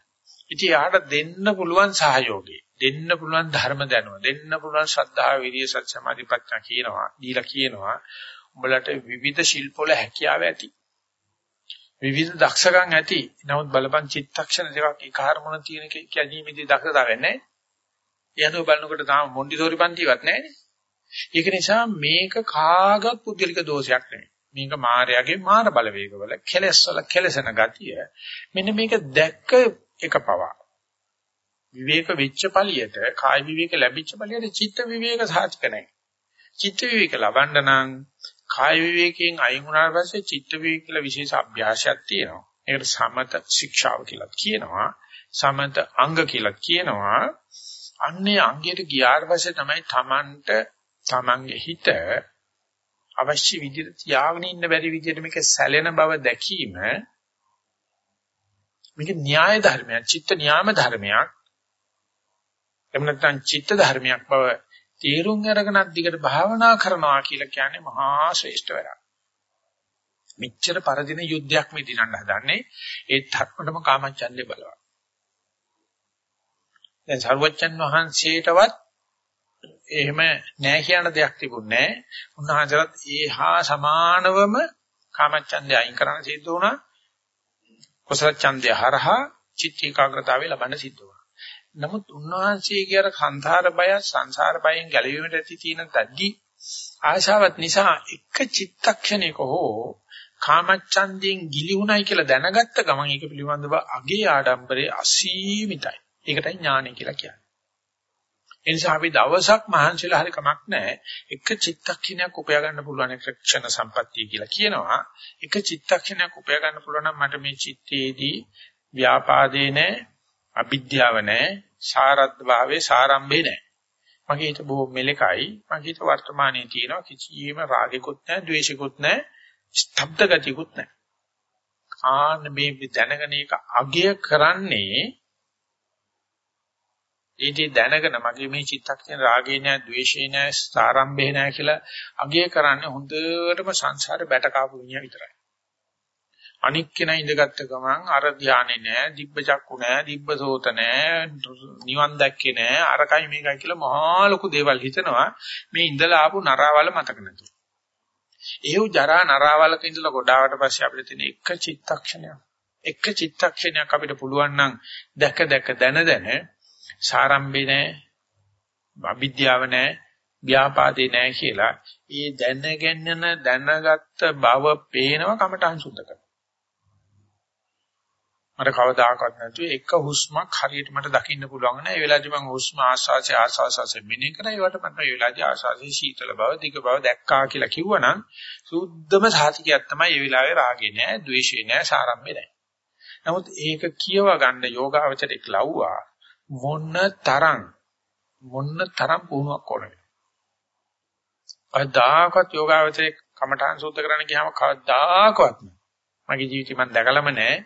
ඉතින් යාට දෙන්න පුළුවන් සහයෝගය, දෙන්න පුළුවන් ධර්ම දැනුම, දෙන්න පුළුවන් ශ්‍රද්ධාව, විරිය, සත් සමාධි ප්‍රඥා කියනවා. දීලා කියනවා. උඹලට විවිධ ශිල්පවල හැකියාව ඇති. විවිධ දක්ෂකම් ඇති. නමුත් බලපං චිත්තක්ෂණ දෙකක් එක හරමුණ තියෙන කැදීමේදී දක්ෂතාවය නැහැ. එයාට බලනකොට තාම මොන්ඩිසෝරි පන්තිවත් නැහැ ඒක නිසා මේක කාගත් පුද්ගලික දෝෂයක් නෙමෙයි. මේක මායාවේ මාන බලවේගවල කෙලස් වල කෙලසන ගතිය. මෙන්න මේක දැක්ක එක පවා. විවේක වෙච්ච පළියට කාය විවේක ලැබිච්ච පළියට චිත්ත විවේක සාධක නැහැ. චිත්ත විවේක ලබන්න නම් කාය විවේකයෙන් අයින් වුණාට පස්සේ චිත්ත විවේක කියලා විශේෂ අභ්‍යාසයක් තියෙනවා. ඒකට සමත ශික්ෂාව කියලා කියනවා. සමත අංග කියලා කියනවා. අන්නේ අංගයට ගියාට පස්සේ තමයි Tamanට Tamanගේ හිත අවශ්‍ය විදිහට තියාගෙන ඉන්න බැරි විදිහට මේක සැලෙන බව දැකීම මේක න්‍යාය ධර්මයක්, චිත්ත න්‍යාම ධර්මයක්. එහෙම නැත්නම් චිත්ත ධර්මයක් බව තීරුම් අරගෙන අධිකට භාවනා කරනවා කියලා කියන්නේ මහා ශ්‍රේෂ්ඨ වැඩක්. මෙච්චර පරදින යුද්ධයක් මේ දිනන්න හදන්නේ ඒ ධර්මතම කාමච්ඡන්දේ බලවත්. දැන් සර්වජන් වහන්සේටවත් එහෙම නෑ කියන දෙයක් තිබුණේ නෑ. උන්වහන්සේලාත් ඒහා සමානවම කාමච්ඡන්දය අයින් කරන්න සිද්ධ වුණා. කුසල ඡන්දය හරහා චිත්ත ඒකාග්‍රතාවය ලබන්න සිද්ධ වුණා. නමුත් උන්වහන්සේගේ අර සංසාර බය සංසාර බයෙන් ගැලවීමට ඇති තියෙන තද්දි ආශාවත් නිසා එක චිත්තක්ෂණයක හෝ කාමච්ඡන්දයෙන් ගිලිහුණයි කියලා දැනගත්ත ගමන් ඒක පිළිබඳව අගේ ආඩම්බරේ අසීමිතයි. ඒකටයි ඥානය කියලා කියන්නේ. ඒ නිසා අපි දවසක් මහන්සිලා හරි කමක් නැහැ. එක චිත්තක්ෂණයක් උපයා ගන්න පුළුවන් ක්ෂණ සම්පත්තිය කියලා කියනවා. එක චිත්තක්ෂණයක් උපයා ගන්න පුළුවන් නම් මට මේ චිත්තයේදී ව්‍යාපාදේ නැහැ, අවිද්‍යාව නැහැ, සාරත් භාවයේ සාරම්භේ නැහැ. මගේ හිත බොහොම මෙලකයි. මගේ හිත වර්තමානයේ තියෙනවා කිසියම් රාගිකුත් නැහැ, ද්වේෂිකුත් නැහැ, ස්තබ්ද ගතියකුත් නැහැ. ආන්න මේ දැනගෙන ඒක අගය කරන්නේ ඒදී දැනගෙන මගේ මේ චිත්තක්ෂණ රාගේ නෑ, ద్వේෂේ නෑ, සාරම්භේ නෑ කියලා අගය කරන්නේ හොඳටම සංසාරේ බැට කාපු විඤ්ඤා විතරයි. අනික් කෙනා ඉඳගත්ත ගමන් අර ධානයේ නෑ, දිබ්බ චක්කු නෑ, දිබ්බ සෝත නෑ, නිවන් දැක්කේ නෑ, අරකයි මේකයි කියලා මහා ලොකු දේවල් හිතනවා. මේ ඉඳලා ආපු නරාවල මතක නැතුව. ඒව ජරා නරාවලක ඉඳලා ගොඩාවට පස්සේ අපිට තියෙන එක චිත්තක්ෂණයක්. එක චිත්තක්ෂණයක් අපිට පුළුවන් නම් දැක දැක දන දන සාරම්භේ නැහැ, අවිද්‍යාව නැහැ, ව්‍යාපාදේ නැහැ කියලා ඒ දැනගෙන දැනගත්ත බව පේනව කමටහන් සුද්ධ කරනවා. මට කවදාකවත් නැතුව එක හුස්මක් හරියට මට දකින්න පුළුවන් නෑ. ඒ වෙලාවේදී මම හුස්ම ආස්වාසිය ආස්වාසයෙන් මෙනෙහි කරා. ඒවට මට ඒ වෙලාවේදී ආස්වාසිය සීතල බව, දිග බව දැක්කා කියලා කිව්වනම් සුද්ධම සාතිකයක් තමයි ඒ වෙලාවේ රාගේ නෑ, ද්වේෂේ නෑ, සාරම්භේ නෑ. නමුත් ඒක කියව ගන්න යෝගාවචරයක් ලව්වා මොන්න තරම් මොන්න තරම් පුහුණුවක් ඕන වෙනවා. කවදාකවත් යෝගාවචරයේ කමඨාන් සූත්‍ර කරන්න ගියාම කවදාකවත් මගේ ජීවිතේ මම දැකලම නැහැ.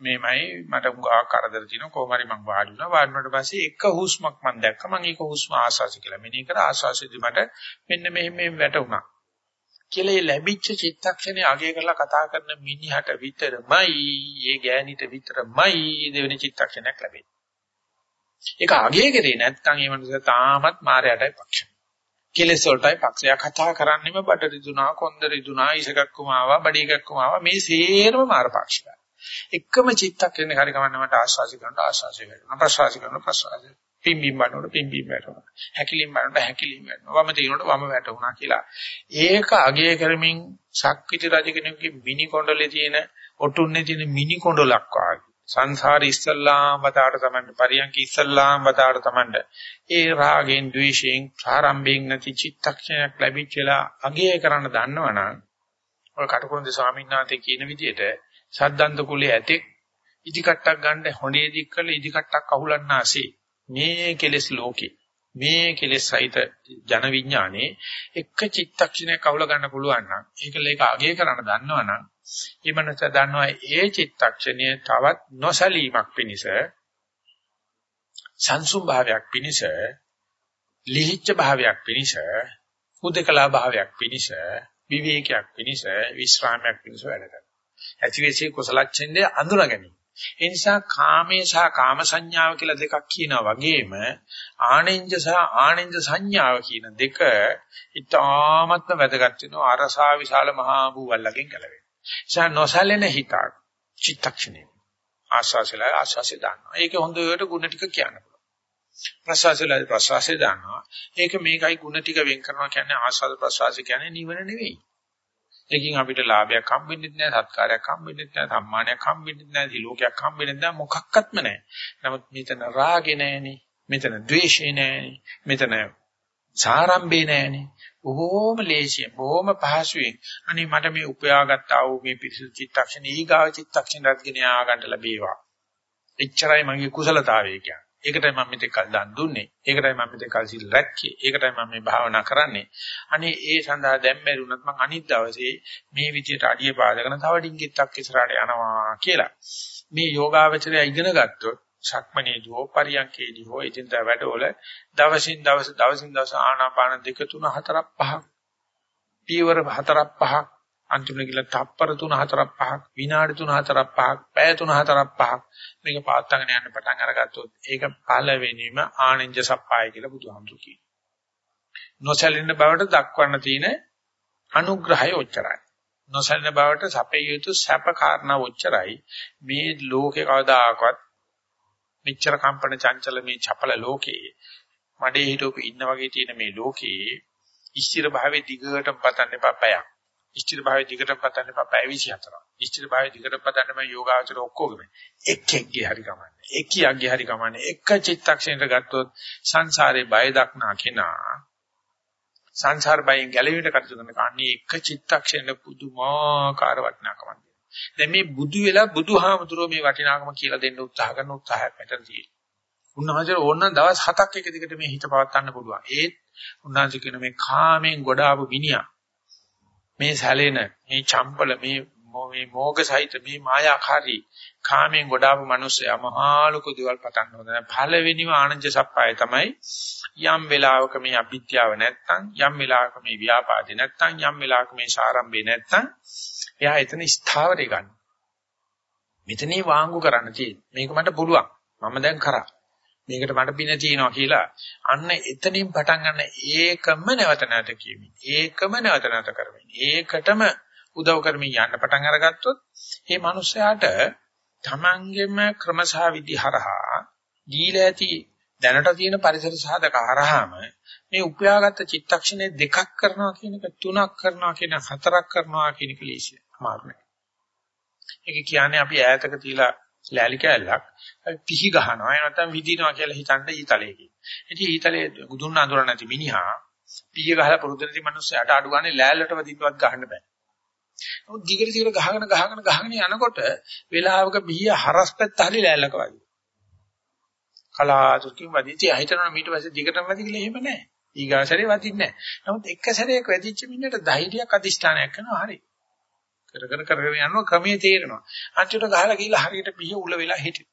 මේමයි මට ගා කරදර තියෙනවා. කොහොම හරි මං වාඩි වුණා. වාඩි වුණාට පස්සේ එක හුස්මක් මම දැක්ක. මම ඒක හුස්ම ආස්වාසි කියලා මෙනෙහි කර. ආස්වාසෙදි මට මෙන්න මෙහෙම මෙහෙම වැටුණා. කියලා ලැබිච්ච චිත්තක්ෂණේ අගය කරලා කතා කරන මිනිහට විතරමයි ඒ ගෑණිට විතරමයි දෙවෙනි චිත්තක්ෂණයක් ලැබෙන්නේ. ඒක අගය කරේ නැත්නම් ඒ මනුස්සයා තාමත් මායයටයි පක්ෂ. කෙලෙස් වලටයි පක්ෂය කතා කරන්නේම බඩ රිදුනා, කොන්ද රිදුනා, ඉසකක්කම ආවා, බඩේකක්කම ආවා මේ සේරම මාරපාක්ෂිකයි. එකම චිත්තක් වෙන හරි ගමන්න මට ආස්වාසි කරනට ආස්වාසි වෙනවා. ප්‍රසවාසි කරනට ප්‍රසවාසි. පිම්බීම් බලනකොට පිම්බීම් වැටෙනවා. හැකිලිම් බලනකොට හැකිලිම් වැටෙනවා. වම තිනකොට වම වැටුණා කියලා. ඒක අගය කරමින් ශක්විති රජ කෙනෙකුගේ මිනි කොණ්ඩලේ තියෙන ඔටුන්නේ තියෙන මිනි කොණ්ඩලක් වාගේ. සංසාරේ ඉස්සල්ලාම වතාවට තමන්ට පරියන්ක ඉස්සල්ලාම වතාවට තමන්ට ඒ රාගෙන් ද්වේෂයෙන් ප්‍රාරම්භයෙන් නැති චිත්තක්ෂණයක් ලැබිච්චලා අගය කරන්න දන්නවනම් ඔය කටුකුරුන්ද ස්වාමීන් වහන්සේ කියන විදිහට සද්දන්ත කුලයේ ඇතෙක් ඉදිකට්ටක් ගන්න හොඬේ දික් කරලා ඉදිකට්ටක් අහුලන්න ආසේ මේ කෙලෙස් ලෝකේ මේ කෙලෙස් සහිත ජන විඥානේ එක චිත්තක්ෂණයක් අහුල ගන්න පුළුවන් නම් ඒකල ඒක අගය කරන්න දන්නවනම් ඊමණස දන්නවා ඒ චිත්තක්ෂණය තවත් නොසලීමක් පිණිස සංසුම් භාවයක් පිණිස ලිහිච්ඡ භාවයක් පිණිස උදකලා භාවයක් පිණිස විවේකයක් පිණිස විශ්‍රාමයක් පිණිස වැඩ කරනවා. ඇතිවෙසේ කුසල ඡන්දය අඳුන ගැනීම. ඒ නිසා කාමේ සහ කාම සංඥාව කියලා දෙකක් කියනවා වගේම ආනෙන්ජ සහ ආනෙන්ජ සංඥාව කියන දෙක ඉතාමත්ම වැදගත් වෙනවා අරසා විශාල මහා භූවල්ලකින් කලවෙන. නිසා නොසැලෙන හිතක් චිත්තක්ෂණේ ආස්වාසල ආස්වාසේ දානවා. ඒක හොඳට ಗುಣ ටික කියන්න පුළුවන්. ප්‍රසවාසල ප්‍රසවාසේ දානවා. ඒක මේකයි ಗುಣ ටික වෙන් කරනවා කියන්නේ ආස්වාද ප්‍රසවාස කියන්නේ නිවන නෙවෙයි. ඒකෙන් අපිට ලාභයක් හම්බෙන්නේ නැහැ, සත්කාරයක් හම්බෙන්නේ නැහැ, සම්මානයක් හම්බෙන්නේ නැහැ, දිලෝකයක් හම්බෙන්නේ නැහැ, මොකක්වත්ම නැහැ. නමුත් මෙතන රාගේ නැහෙනේ, මෙතන ද්වේෂේ නැහෙනේ, මෙතන සාරම්භේ නැහෙනේ. බොහෝම ලේසියෙන්, බොහෝම පහසුවෙන් අනේ මට මේ උපයාගත් ආ වූ මේ පිරිසුදු චිත්තක්ෂණ ඊගාව චිත්තක්ෂණ රැගෙන ආ ගන්න ලැබේවා. එච්චරයි මගේ කුසලතාවය කියන්නේ. ඒකටයි මම මෙතෙක් කල් දන් දුන්නේ. ඒකටයි මම මෙතෙක් කල් සිල් රැක්කේ. ඒකටයි මම මේ භාවනා කරන්නේ. අනේ ඒ සඳහා දැන් බැරිුණත් මම අනිත් දවසේ මේ විදියට අඩිය පාදගෙන තව ඩිංගිත්තක් ඉස්සරහට යනවා කියලා. මේ යෝගාවචරය ඉගෙන ගත්තොත් සක්මනේදී හෝ පරියන්කේදී හෝ ඉදින්දා වැඩවල දවසින් දවස දවසින් දවස ආනාපාන දෙක තුන හතරක් පහක් පීවර හතරක් පහක් අන්තිමට ගිහලා තප්පර 3 4ක් 5ක් විනාඩි 3 4ක් 5ක් පැය 3 4ක් 5ක් මේක පාත්තගෙන යන්න පටන් අරගත්තොත් ඒක පළවෙනිම ආනෙන්ජ සප්පාය කියලා බුදුහාමුදුරු කියනවා. නොසැලෙන බවට දක්වන්න තියෙන අනුග්‍රහය ඔච්චරයි. නොසැලෙන බවට සැපේ යුතු සැප කාරණා ඔච්චරයි. මේ ලෝකේ කවදාකවත් මෙච්චර කම්පන චංචල මේ චපල ලෝකේ මඩේ හිටවපු ඉන්න වගේ තියෙන මේ ලෝකේ ඉස්තිර භාවයේ දිගටම පතන්න එපා පැයක්. ඉෂ්ඨිර භාවයේ දිගටම පතන්න එපා පැය 24ක්. ඉෂ්ඨිර භාවයේ දිගටම පතන්න මම යෝගාචර ඔක්කොගෙම එක්කෙක්ගේ හරි කමන්නේ. එක්කියක්ගේ හරි කමන්නේ. එක චිත්තක්ෂණයකට ගත්තොත් සංසාරේ බය දක්නා කෙනා සංසාර බයෙන් ගැලවෙන්න කටයුතු කරන කන්නේ එක චිත්තක්ෂණේ පුදුමාකාර වටිනාකමක්. දැන් මේ බුදු වෙලා බුදුහාමුදුරුවෝ මේ වටිනාකම කියලා දෙන්න උත්සාහ කරන උත්සාහයක් මෙතන තියෙනවා. උන්වහන්සේ ඕන දවස් 7ක් එක දිගට මේ හිත පවත්වන්න පුළුවන්. ඒත් උන්වහන්සේ කියන මේ කාමෙන් ගොඩාපු මිනිහා මේ සැලෙන මේ චම්පල මේ මේ මෝග සහිත මේ මායාකාරී කාමෙන් ගොඩාපු මිනිස්සයා මහා ලොකු දේවල් පතන්න හොඳ නැහැ. පළවෙනිම ආනන්ද සප්පාය තමයි යම් වෙලාවක මේ අවිද්‍යාව නැත්තම් යම් වෙලාවක මේ ව්‍යාපාදේ නැත්තම් යම් වෙලාවක මේ සාරම්භේ නැත්තම් එයා එතන ස්ථාවරේ ගන්න. මෙතනේ වාංගු කරන්න තියෙන්නේ. මේක මට පුළුවන්. මම දැන් කරා. මේකට මට පින තියෙනවා කියලා අන්න එතනින් පටන් ගන්න ඒකම නැවත නැවත කියමින් ඒකම නැවත නැවත කරමින් ඒකටම උදව් කරමින් යන්න පටන් අරගත්තොත් මේ මිනිස්යාට තමන්ගෙම ක්‍රමසහ විදිහරහා දීලා ඇති දැනට තියෙන පරිසර සාධක හරහාම මේ උපයාගත්ත චිත්තක්ෂණේ දෙකක් කරනවා කියන එක තුනක් කරනවා කියන හතරක් කරනවා කියන එක ලීසිය අමාරු නෑ. ඒක කියන්නේ අපි ඈතක තියලා ලෑලි කෑල්ලක් පිහි ගහනවා එහෙම නැත්නම් විදිනවා කියලා හිතන්න ඊතලයකින්. ඉතින් ඊතලයේ ගුදුන් අඳුර නැති මිනිහා පිහි ගහලා පුරුදු නැති මිනිස්සයාට අඩු ගානේ ලෑල්ලට වදින්නවත් ගහන්න බෑ. නමුත් දිගට දිගට ගහගෙන ගහගෙන ගහගෙන යනකොට වෙලාවක පිහිය හරස් පැත්ත හරි ලෑල්ලක වදිනවා. කලාතුරකින් වදිති හිතනවා ඊට පස්සේ දිගටම වදි කියලා එහෙම නැහැ. ඊගාසරේ වදින්නේ නැහැ. නමුත් එක සැරේක වැදිච්ච මිනිහට ධෛර්යයක් අදිෂ්ඨානයක් කරනවා හරියි. කර කර කරගෙන යනවා ක්‍රමයේ තේරෙනවා. අන්තිමට ගහලා ගිහලා හරියට පිය උල වෙලා හිටියි.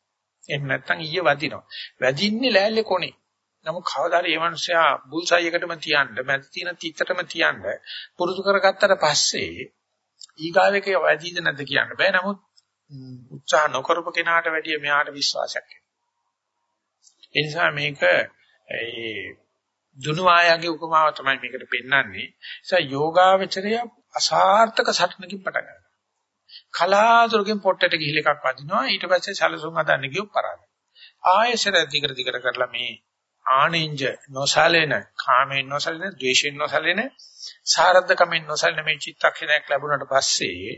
එහෙම නැත්නම් ඊයේ වදිනවා. වැදින්නේ ලෑල්ලේ කොනේ. නමුත් කවදාද මේ මිනිස්සයා බුල්සයි එකටම තියන්න, මැද තියෙන තිත්තටම තියන්න පුරුදු කරගත්තට පස්සේ ඊගාවෙක වැදිද නැද්ද කියන්න බෑ. නමුත් උත්සාහ නොකරපු කෙනාට වැඩිය මෙයාට විශ්වාසයක් එනවා. ඒ නිසා මේක ඒ දුනු ආයගේ උපමාව තමයි මේකට පෙන්වන්නේ. ඒ නිසා යෝගාවචරය අසාර්ථක සටනකින් පටන් ගන්නවා. කලාතුරකින් පොට්ටට ගිහිල එකක් වදිනවා ඊට පස්සේ සැලසුම් හදන්න ගියොත් පරාදයි. ආයෙසර දිගට දිගට කරලා මේ ආනෙන්ජ නොසලෙන කාමෙන් නොසලෙන ද්වේෂෙන් නොසලෙන සාරද්ධකමෙන් නොසලෙන මේ චිත්තක්ෂණයක් ලැබුණාට පස්සේ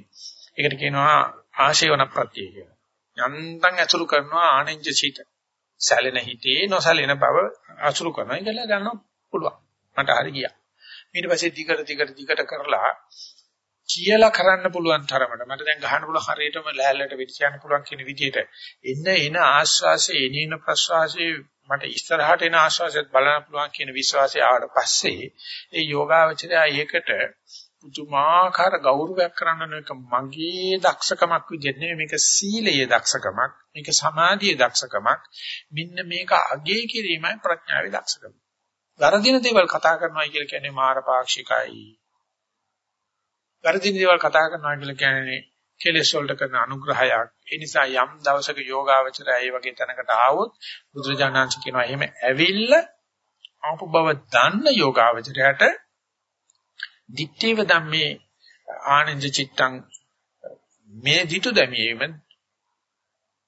ඒකට කියනවා ආශේවන ප්‍රත්‍යය කියලා. යන්තම් ඇසුරු කරනවා ආනෙන්ජ චිත. සැලෙන හිතේ නොසලෙන බව අසුරු කරනවා. ඒක ගන්න පුළුවන්. මට හරි ගියා. ඊට පස්සේ දිගට දිගට දිගට කරලා කියලා කරන්න පුළුවන් තරමට මට දැන් ගහන්න පුළුවන් හරියටම ලෑල්ලට විදිහට පුළුවන් කියන විදිහට එන්න එන ආශ්වාසයේ එනින ප්‍රශ්වාසයේ මට ඉස්සරහට එන ආශ්වාසයත් බලන්න පුළුවන් කියන විශ්වාසය ආවට පස්සේ ඒ යෝගාවචරය ඒකට පුදුමාකාර ගෞරවයක් කරන්න එක මගේ දක්ෂකමක් විදිහට නෙවෙයි මේක සීලයේ දක්ෂකමක් මේක සමාධියේ දක්ෂකමක් මෙන්න මේක අගේ කිරීමයි ප්‍රඥාවේ දක්ෂකම. වරදින දේවල් කතා කරනවා කියලා කියන්නේ මාරපාක්ෂිකයි. වරදින දේවල් කතා කරනවා කියලා කියන්නේ කෙලෙස් වලට කරන අනුග්‍රහයක්. ඒ නිසා යම් දවසක යෝගාවචරය ඒ වගේ තැනකට ආවොත් බුදුරජාණන්සේ කියනවා එහෙම ඇවිල්ලා ආපු බව දන්න යෝගාවචරයට දිත්තේව ධම්මේ ආනන්ද චිත්තං මේ දිතු දැමීම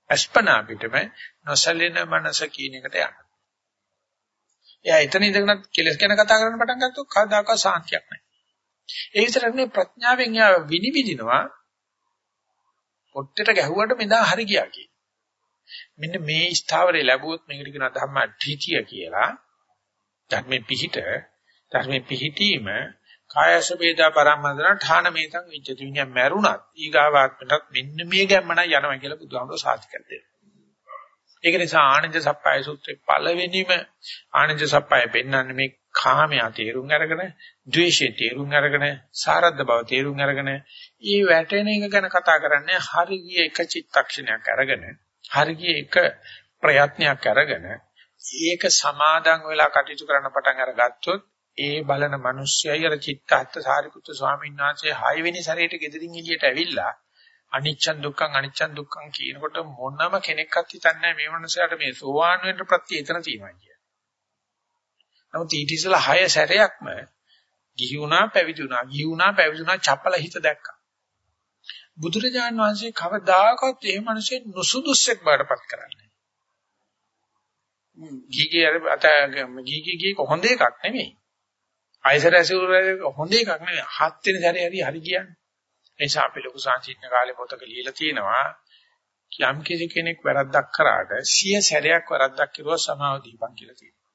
අස්පනා පිටම නොසලින මනස කියන එකට යනවා. එයා එතන ඉඳගෙන කෙලස් ගැන කතා කරන්න පටන් ගත්තොත් කවදාකවත් සාන්තියක් නැහැ. ඒ විතරක් නෙවෙයි ප්‍රඥාවෙන් යා විනිවිදිනවා පොට්ටේට ගැහුවට මෙදා හරි ගියා කිය. මෙන්න මේ ස්ථාවරේ ලැබුවොත් මේකට කියනවා ධම්මා ධිතිය කියලා. ධර්මේ පිහිට ධර්මේ පිහිටීම කායස වේදා පරම්මන්දන ඨාන මේතං විච්ඡති විඤ්ඤා මැරුණත් ඊගාවාත්මටත් මෙන්න මේ ගැම්මන යනවා කියලා බුදුහාමුදුරුවෝ සාතිකයක් දෙනවා. ඒක නිසා ආනන්ද සප්පයි සූත්‍රයේ පළවෙනිම ආනන්ද සප්පයි පෙන්වන්නේ මේ කාමයා තේරුම් අරගෙන, ද්වේෂය තේරුම් අරගෙන, සාරද්ද බව තේරුම් අරගෙන, ඊ වැටෙන එක ගැන කතා කරන්නේ හරි ගිය එක චිත්තක්ෂණයක් අරගෙන, හරි ගිය එක ප්‍රයත්නයක් අරගෙන, ඒක සමාදන් වෙලා කටයුතු කරන්න පටන් අරගත්තොත් ඒ බලන මිනිස්සයයි අර චිත්තහත් සාරිපුත්‍ර ස්වාමීන් වහන්සේ 6 වෙනි සැරේට ගෙදරින් එළියට ඇවිල්ලා අනිච්චන් දුක්ඛං අනිච්චන් දුක්ඛං කියනකොට මොනම කෙනෙක්වත් හිතන්නේ මේ මනුස්සයාට මේ සෝවාන් වෙන්න ප්‍රත්‍ය එතන තියෙනවා කියලා. නමුත් ඊට ඉස්සෙල්ලා 6 සැරයක්ම ගිහි වුණා පැවිදි වුණා ගිහි වුණා පැවිදි වුණා චපල හිත දැක්කා. බුදුරජාණන් වහන්සේ කවදාකවත් එහෙම මිනිස්සු නුසුදුස්සෙක් බාටපත් කරන්නේ. ගිහිගේ අර අත ගිහිගේ හොඳ එකක් නෙමෙයි. ආයසර ඇසුර හොඳ එකක් නෙවෙයි. හත් වෙනි සැරේ හරි හරි කියන්නේ. ඒ නිසා අපි ලොකු සංචිත්න කාලේ පොතක ලියලා තියෙනවා යම් කිසි කෙනෙක් වැරද්දක් කරාට සිය සැරයක් වැරද්දක් කරුවා සමාව දීපන් කියලා තියෙනවා.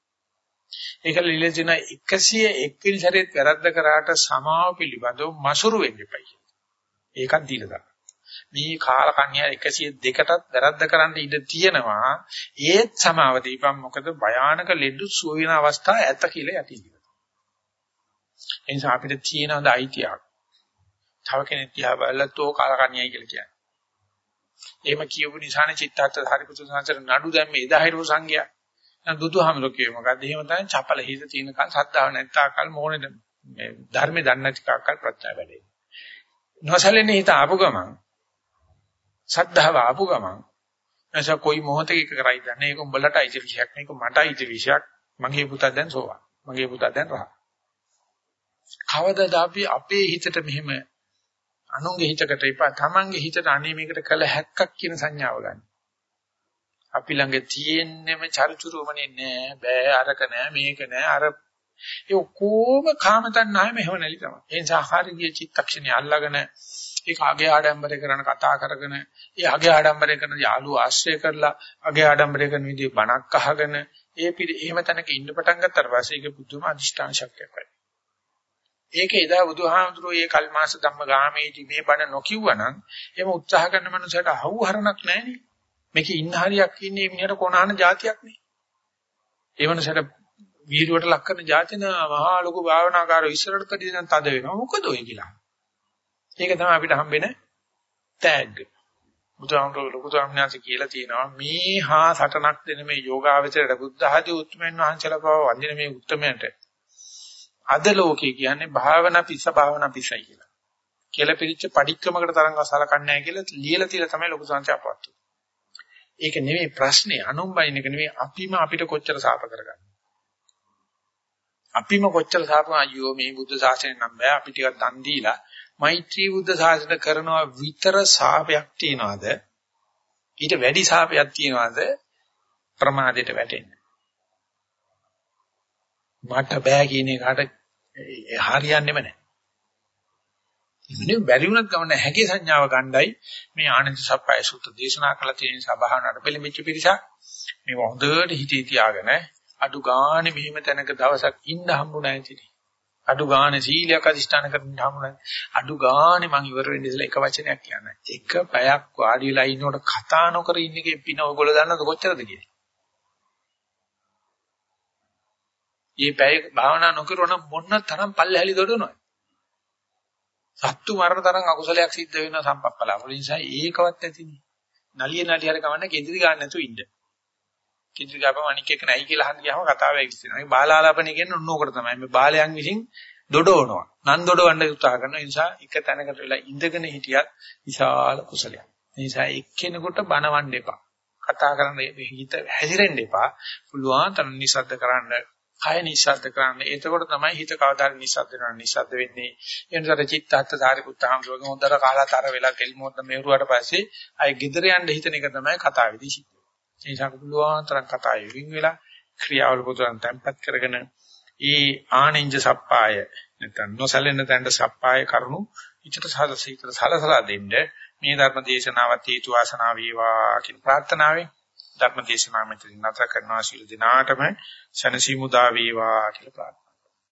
ඒක ලියලා තියෙන 101 වෙනි සැරේත් වැරද්ද කරාට සමාව පිළිබඳව මසුරු වෙන්න එපයි. ඒකත් දීලා දාන්න. මේ කාල කන්‍යා 102කටත් වැරද්ද කරන්න ඉඩ තියෙනවා. ඒත් සමාව දීපන් මොකද භයානක ලෙඩ සුව වෙන අවස්ථා ඇත කියලා යටි. ඒ නිසා අපිට තියෙනවද අයිතියක්? තව කෙනෙක් දිහා බලලා තෝ කාලකන්‍යයි කියලා කියන්නේ. එහෙම කියපු නිසානේ චිත්තහත් හරිපුතු සංසාර නඩු දැම්මේ එදා හිටපු සංඝයා. දැන් බුදුහාමුදුරුවෝ කියේ මොකද්ද? එහෙම තමයි චපල හිත තියෙන කල් සද්ධාව නැත්තා කල් මොහොනේ මේ ධර්මේ දන්නේ නැති කල් ප්‍රත්‍යා වැඩේ. නොසලෙන්නේ හිත ආපු ගමන් සද්ධාව ආපු ගමන් එසා કોઈ මොහොතක එක කරයි දන්නේ ඒක උඹලට අයිති විශයක් මේක මට අයිති විශයක් මගේ පුතා දැන් සෝවා මගේ පුතා දැන් රහ කවදාද අපි අපේ හිතට මෙහෙම අනුන්ගේ හිතකට එපා තමන්ගේ හිතට අනේ මේකට කළ හැක්කක් කියන සංඥාව ගන්න. අපි ළඟ තියෙන්නේම චරිචුරුමනේ නෑ බෑ අරක නෑ මේක නෑ අර ඒ ඔක්කොම කාම තණ්හාවෙම හේවණලි තමයි. ඒ නිසා හරිය චිත්තක්ෂණي අල්ලාගෙන ඒක අගේ ආඩම්බරේ කරන කතා කරගෙන ඒ අගේ ආඩම්බරේ කරන යාළුව ආශ්‍රය කරලා අගේ ආඩම්බරේ කරන විදිහ බණක් අහගෙන ඒ පිළි එහෙම තැනක ඉන්න පටන් ගත්තාට පස්සේ ඒක බුදුම අදිෂ්ඨාන ශක්තියක් වෙයි. ඒක එදා බුදුහාමුදුරුවෝ මේ කල්මාස ධම්ම ගාමේදී මේ බණ නොකියුවනම් එහෙම උත්සාහ කරන මනුස්සයට අහුහරණක් නැහැනේ. මේකේ ඉන්න හරියක් ඉන්නේ මිනිහට කොනහන જાතියක් නේ. ඒ මනුස්සයට වීරුවට ලක් කරන જાතින මහා ලොකු භාවනාකාරෝ ඉස්සරහට කඩිය දැන් තද වෙනවා. මොකද ඔය කියලා. ඒක තමයි අපිට හම්බෙන තෑග්ග. බුදුහාමුදුරුවෝ ලොකු ස්වාමීන් කියලා තියෙනවා මේ හා සටනක් දෙන මේ යෝගාවචරයට බුද්ධ ආදී උත්මයන් වහන්සේලා බව වඳින මේ උත්මයන්ට අද ලෝකේ කියන්නේ භාවනා පිස්ස භාවනා පිස්සයි කියලා. කියලා පිළිච්ච පරික්‍රමකට තරංග සලකන්නේ නැහැ කියලා ලියලා තියලා තමයි ලොකු සංචාපවත්. ඒක නෙමෙයි ප්‍රශ්නේ අනුම්බයින් එක නෙමෙයි අපිම අපිට කොච්චර සාප කරගන්න. අපිම කොච්චර සාප අයියෝ මේ බුද්ධ ශාසනය නම් බෑ අපි ටිකක් දන් දීලා මෛත්‍රී බුද්ධ ශාසනය කරනවා විතර සාපයක් තියනවාද? ඊට වැඩි සාපයක් තියනවාද? ප්‍රමාදයට වැටෙන්නේ. මට බෑ කියන එකට හරියන්නේම නැහැ. ඉන්නේ බැරි වුණත් ගමන හැකි සංඥාව ගණ්ඩායි මේ ආනන්ද සප්පයි සූත්‍ර දේශනා කළ තියෙන සබහානට පෙළඹිච්ච පිරිසක් මේ හොඳට හිතේ තියාගෙන අඩු ගානේ මෙහිම තැනක දවසක් ඉන්න හම්බුනා ඇතිනේ. අඩු ගානේ සීලයක් අදිෂ්ඨාන කරන්න හම්බුනා. අඩු ගානේ මං ඉවර වෙන්න ඉස්සලා එක වචනයක් කියන්න. එක පැයක් වාඩි වෙලා ඉන්නකොට කතා නොකර ඉන්න එකේ පින ඔයගොල්ලෝ දන්නවද කොච්චරද කියලා? මේ පැය භාවනා නොකරන මොන තරම් පල්ලහැලි දොඩනවද? සත්තු මරණ තරම් අකුසලයක් සිද්ධ වෙනවා සම්පප්පලාව. ඒ නිසා ඒකවත් නැතිනේ. නලිය නලිය හරි කවන්න කේන්ද්‍රි ගන්න නැතුව ඉන්න. කේන්ද්‍රි ගාපම අනික් එක නැයි කියලා අහන්න ගියාම කතාව ඇවිස්සෙනවා. මේ බාලාලාපණේ කියන්නේ ඔන්න ඕකට තමයි. මේ බාලයන් විසින් දොඩවනවා. නන් දොඩවන්න උත්සාහ කරන නිසා එක තැනකට වෙලා ඉඳගෙන හිටියත් විශාල කුසලයක්. ඒ නිසා එක්කෙනෙකුට බනවන්න එපා. කතා කරන්න හිත හැසිරෙන්න එපා. පුළුවන් තරම් නිසද්ද කරන්න කය නිස්සද්ද කරන්න. එතකොට තමයි හිත කවදාද නිස්සද්ද වෙනවා. නිස්සද්ද වෙන්නේ. එනතර චිත්තත් සාරිපුත්තහම රෝග හොඳට කාලාතර වෙලා තෙල් මොහොත මෙහෙරුවාට පස්සේ අය ගෙදර යන්න හිතන එක තමයි කතාවේදී සිද්ධ වෙන්නේ. ඒ නිසා පුළුවන් තරම් කතා යොවින් වෙලා ක්‍රියාවල පුතුන් තැම්පත් කරගෙන ඊ ආනින්ජ සප්පාය නැත්නම් නොසැලෙන තැනට සප්පාය කරුණු ඉච්ඡත සාදසීතර සලසලා දෙන්න මේ ධර්ම දේශනාවත් හේතු වාසනා වේවා කියන ප්‍රාර්ථනාවෙන් ධර්ම දේශනාව මෙතන නැත කරනවා. ශීල දිනාටම සනසි මුදා වේවා කියලා ප්‍රාර්ථනා